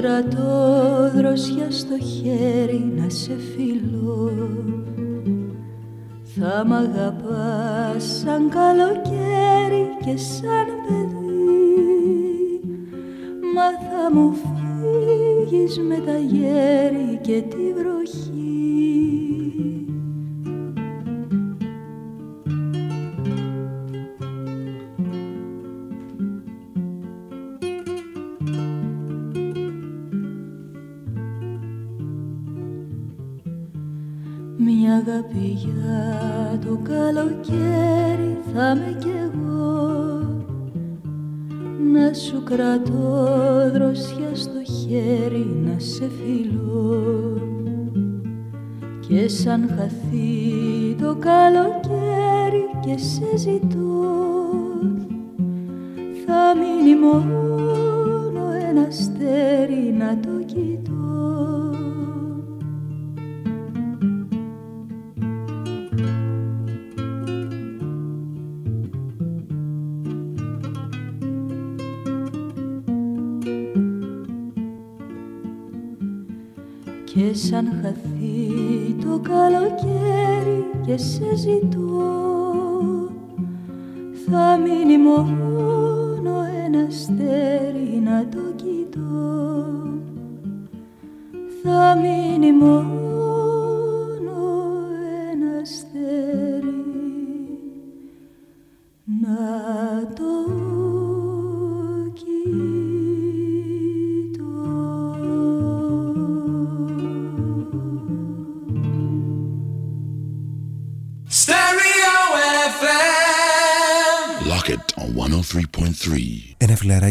κρατώ δροσιά στο χέρι να σε φιλώ. Θα μ' αγαπάς σαν καλοκαίρι και σαν παιδί. Μα θα μου φύγεις με τα γέρι και τη σαν χαθεί το καλοκαίρι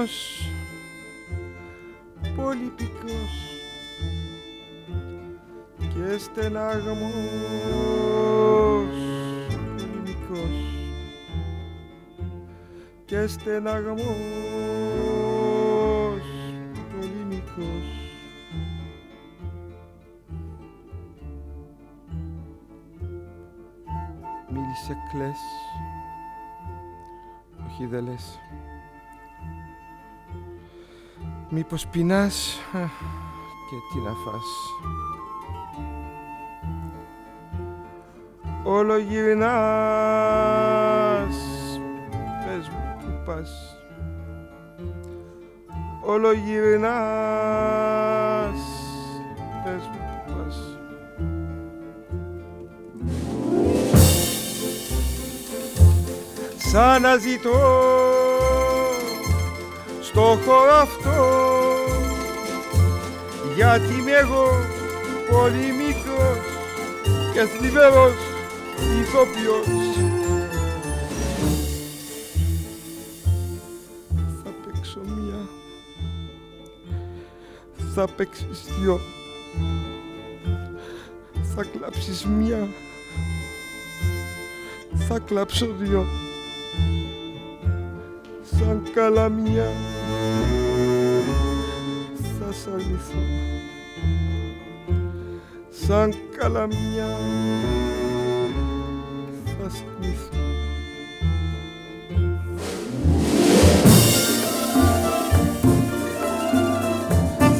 Καημός πολύ πικρός και στεναγμός. Πολύ μικρός και στεναγμός. Πολύ μικρός Μίλησε κλαις όχι δεν λες Μήπως πεινάς; Και τι να φας. Όλο γυρνάς. Πες μου που πας. Όλο γυρνάς. Πες μου που πας. Σαν να ζητώ στο χώρο αυτό. Γιατί είμαι εγώ πολύ μικρός και θλιβερός ηθοποιός. Θα παίξω μία. Θα παίξεις δυο. Θα κλάψεις μία. Θα κλάψω δυο. Σαν καλαμιά Θα σ' αρνηθώ Σαν καλαμιά θα σ' αρνηθώ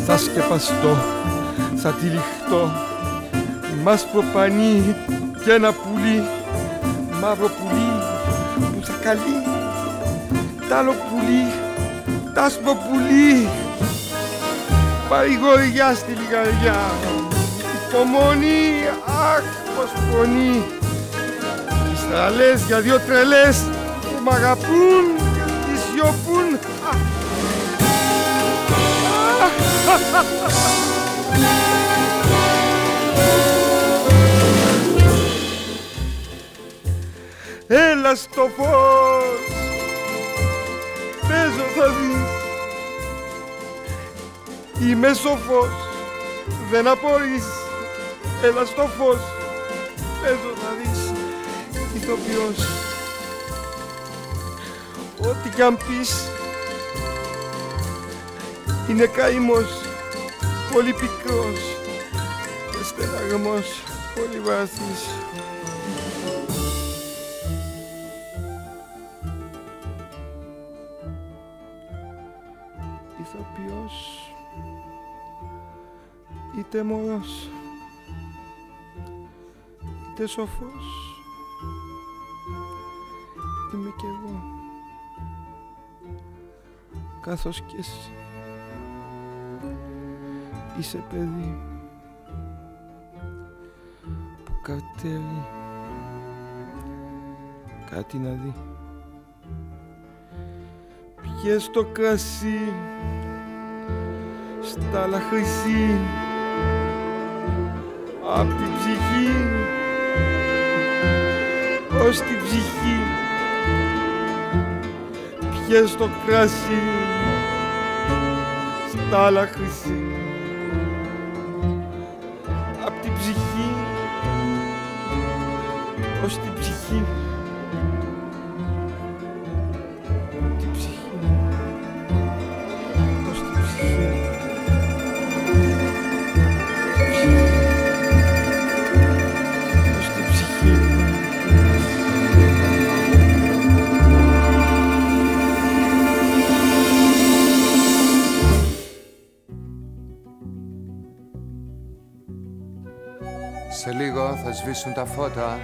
Θα σκεπαστώ, θα τυλιχτώ Μάσπρο πανί και ένα πουλί. Μαύρο πουλί που θα καλεί. Τ' άλλο πουλί, τ' άσπρο πουλί Παρηγοριά στη λιγαριά Υπομονή, αχ πως πονεί. Τις τραλές για δυο τρελές που μ' αγαπούν και σιωπούν. Έλα στο φως Είμαι σοφός. Δεν απορείς. Έλα στο φως. Παίζω θα δεις Ηθοποιός. Ό,τι κι αν πεις Είναι καημός. Πολύ πικρός. Και στεναγμός Πολύ βαθύς είτε μωρός είτε σοφός είμαι κι εγώ καθώς κι εσύ είσαι παιδί που κατέβει κάτι να δει. Πιες το κρασί στα λαχρυσί απ' την ψυχή ως την ψυχή πιες το κρασί στα λαχρυσί απ' την ψυχή ως την ψυχή θα σβήσουν τα φώτα.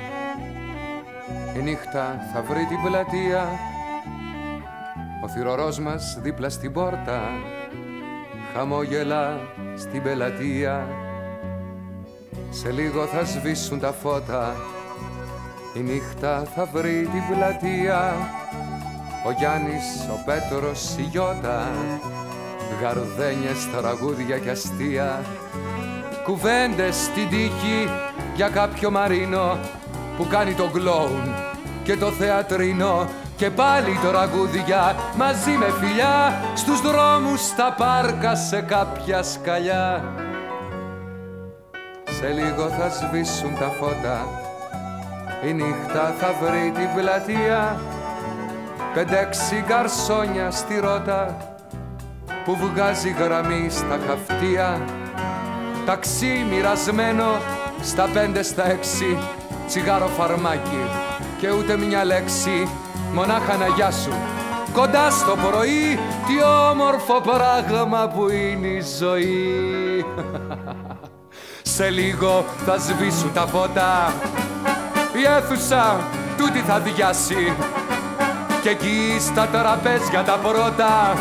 Η νύχτα θα βρει την πλατεία. Ο θυρωρός μας δίπλα στην πόρτα Χαμόγελα στην πελατεία. Σε λίγο θα σβήσουν τα φώτα. Η νύχτα θα βρει την πλατεία. Ο Γιάννης, ο Πέτρος, η Γιώτα. Γαρδένιες, τραγούδια και αστεία. Κουβέντες στην τύχη για κάποιο μαρίνο που κάνει το κλόουν και το θεατρίνο και πάλι το ραγούδια μαζί με φιλιά στους δρόμους, στα πάρκα, σε κάποια σκαλιά. Σε λίγο θα σβήσουν τα φώτα η νύχτα θα βρει την πλατεία πεντέξι γκαρσόνια στη ρότα που βγάζει γραμμή στα χαυτία ταξί μοιρασμένο στα πέντε στα έξι τσιγάρο φαρμάκι. Και ούτε μια λέξη μονάχα να γεια σου. Κοντά στο πρωί τι όμορφο πράγμα που είναι η ζωή. Σε λίγο θα σβήσουν τα φώτα. Η αίθουσα τούτη θα διάσει και εκεί στα τραπέζια τα πρώτα.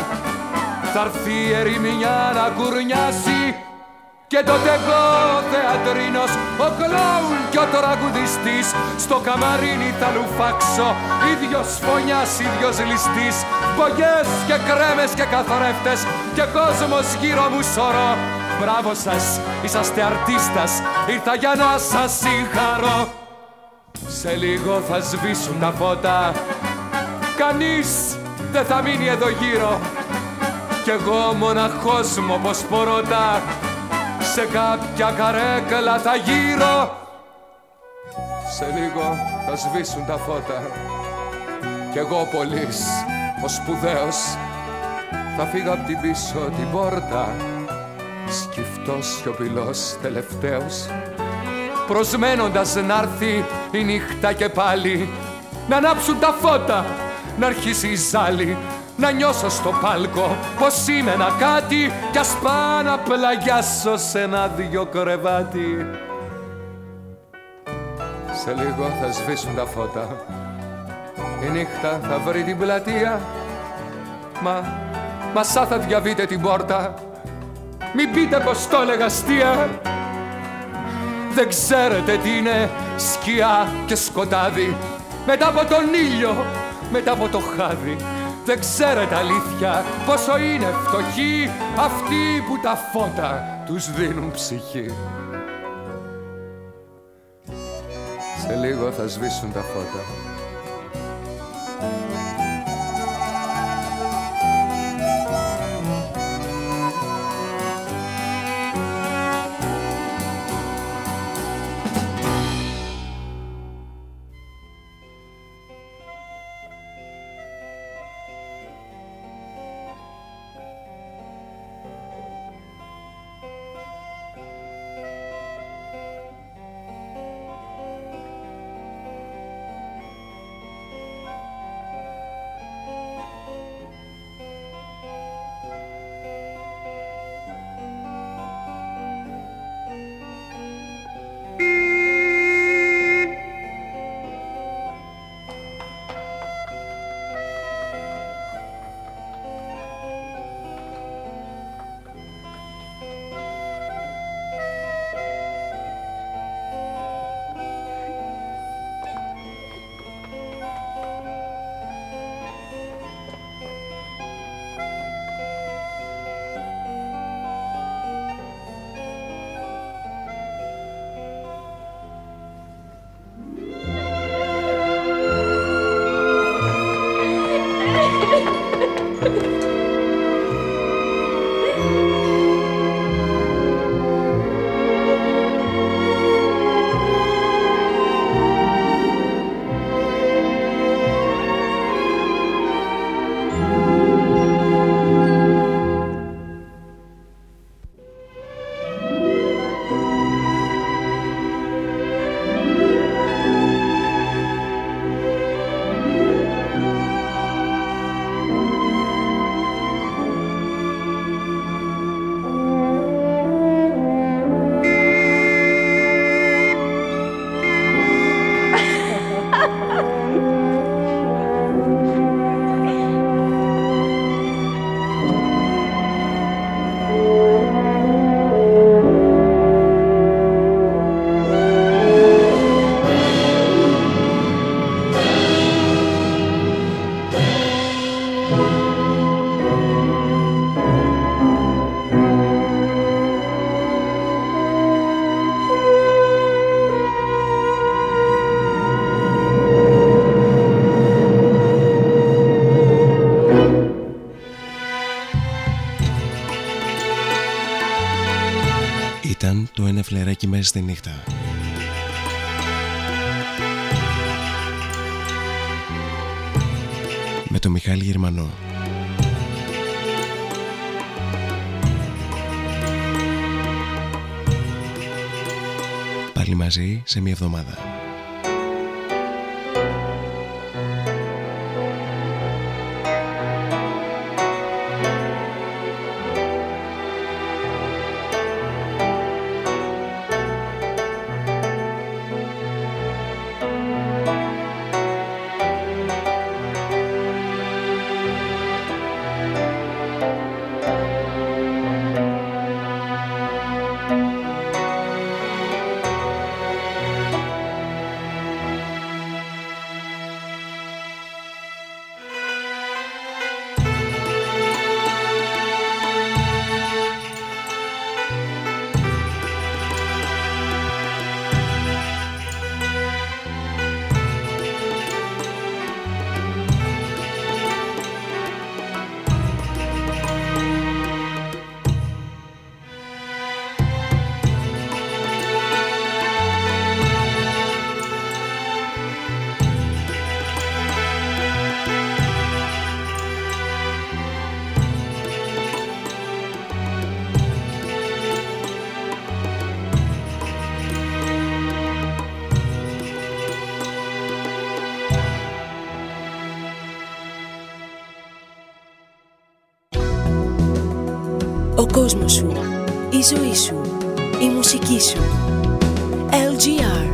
Θα έρθει η ερημιά να κουρνιάσει και τότε εγώ θεατρίνος, ο κλόουν και ο τραγουδιστής Στο καμαρίνι θα λουφάξω, ίδιος φωνιάς, ίδιος ληστής Μπογιές και κρέμες και καθρέφτες και κόσμος γύρω μου σωρό Μπράβο σας, είσαστε αρτίστας, ήρθα για να σας συγχαρώ. Σε Σε λίγο θα σβήσουν τα φώτα Κανείς δεν θα μείνει εδώ γύρω. Κι εγώ μοναχός μου όπως πορώτα Σε κάποια καρέκλα θα γύρω. Σε λίγο θα σβήσουν τα φώτα. Κι εγώ πολύς, ο σπουδαίος Θα φύγω απ' την πίσω την πόρτα. Σκυφτός σιωπηλός τελευταίος. Προσμένοντας να'ρθεί η νύχτα και πάλι Να ανάψουν τα φώτα, να αρχίσει η ζάλη Να νιώσω στο πάλκο πως είμαι ένα κάτι Κι ας πάω να πλαγιάσω σε ένα δυο κρεβάτι. Σε λίγο θα σβήσουν τα φώτα. Η νύχτα θα βρει την πλατεία. Μα, μα σαν θα διαβείτε την πόρτα. Μην πείτε πως το έλεγα αστεία. Δεν ξέρετε τι είναι σκιά και σκοτάδι. Μετά από τον ήλιο, μετά από το χάδι Δεν ξέρετε αλήθεια. Πόσο είναι φτωχοί Αυτοί που τα φώτα τους δίνουν ψυχή. Σε λίγο θα σβήσουν τα φώτα μαζί κόσμος σου, η ζωή σου, η μουσική σου. LGR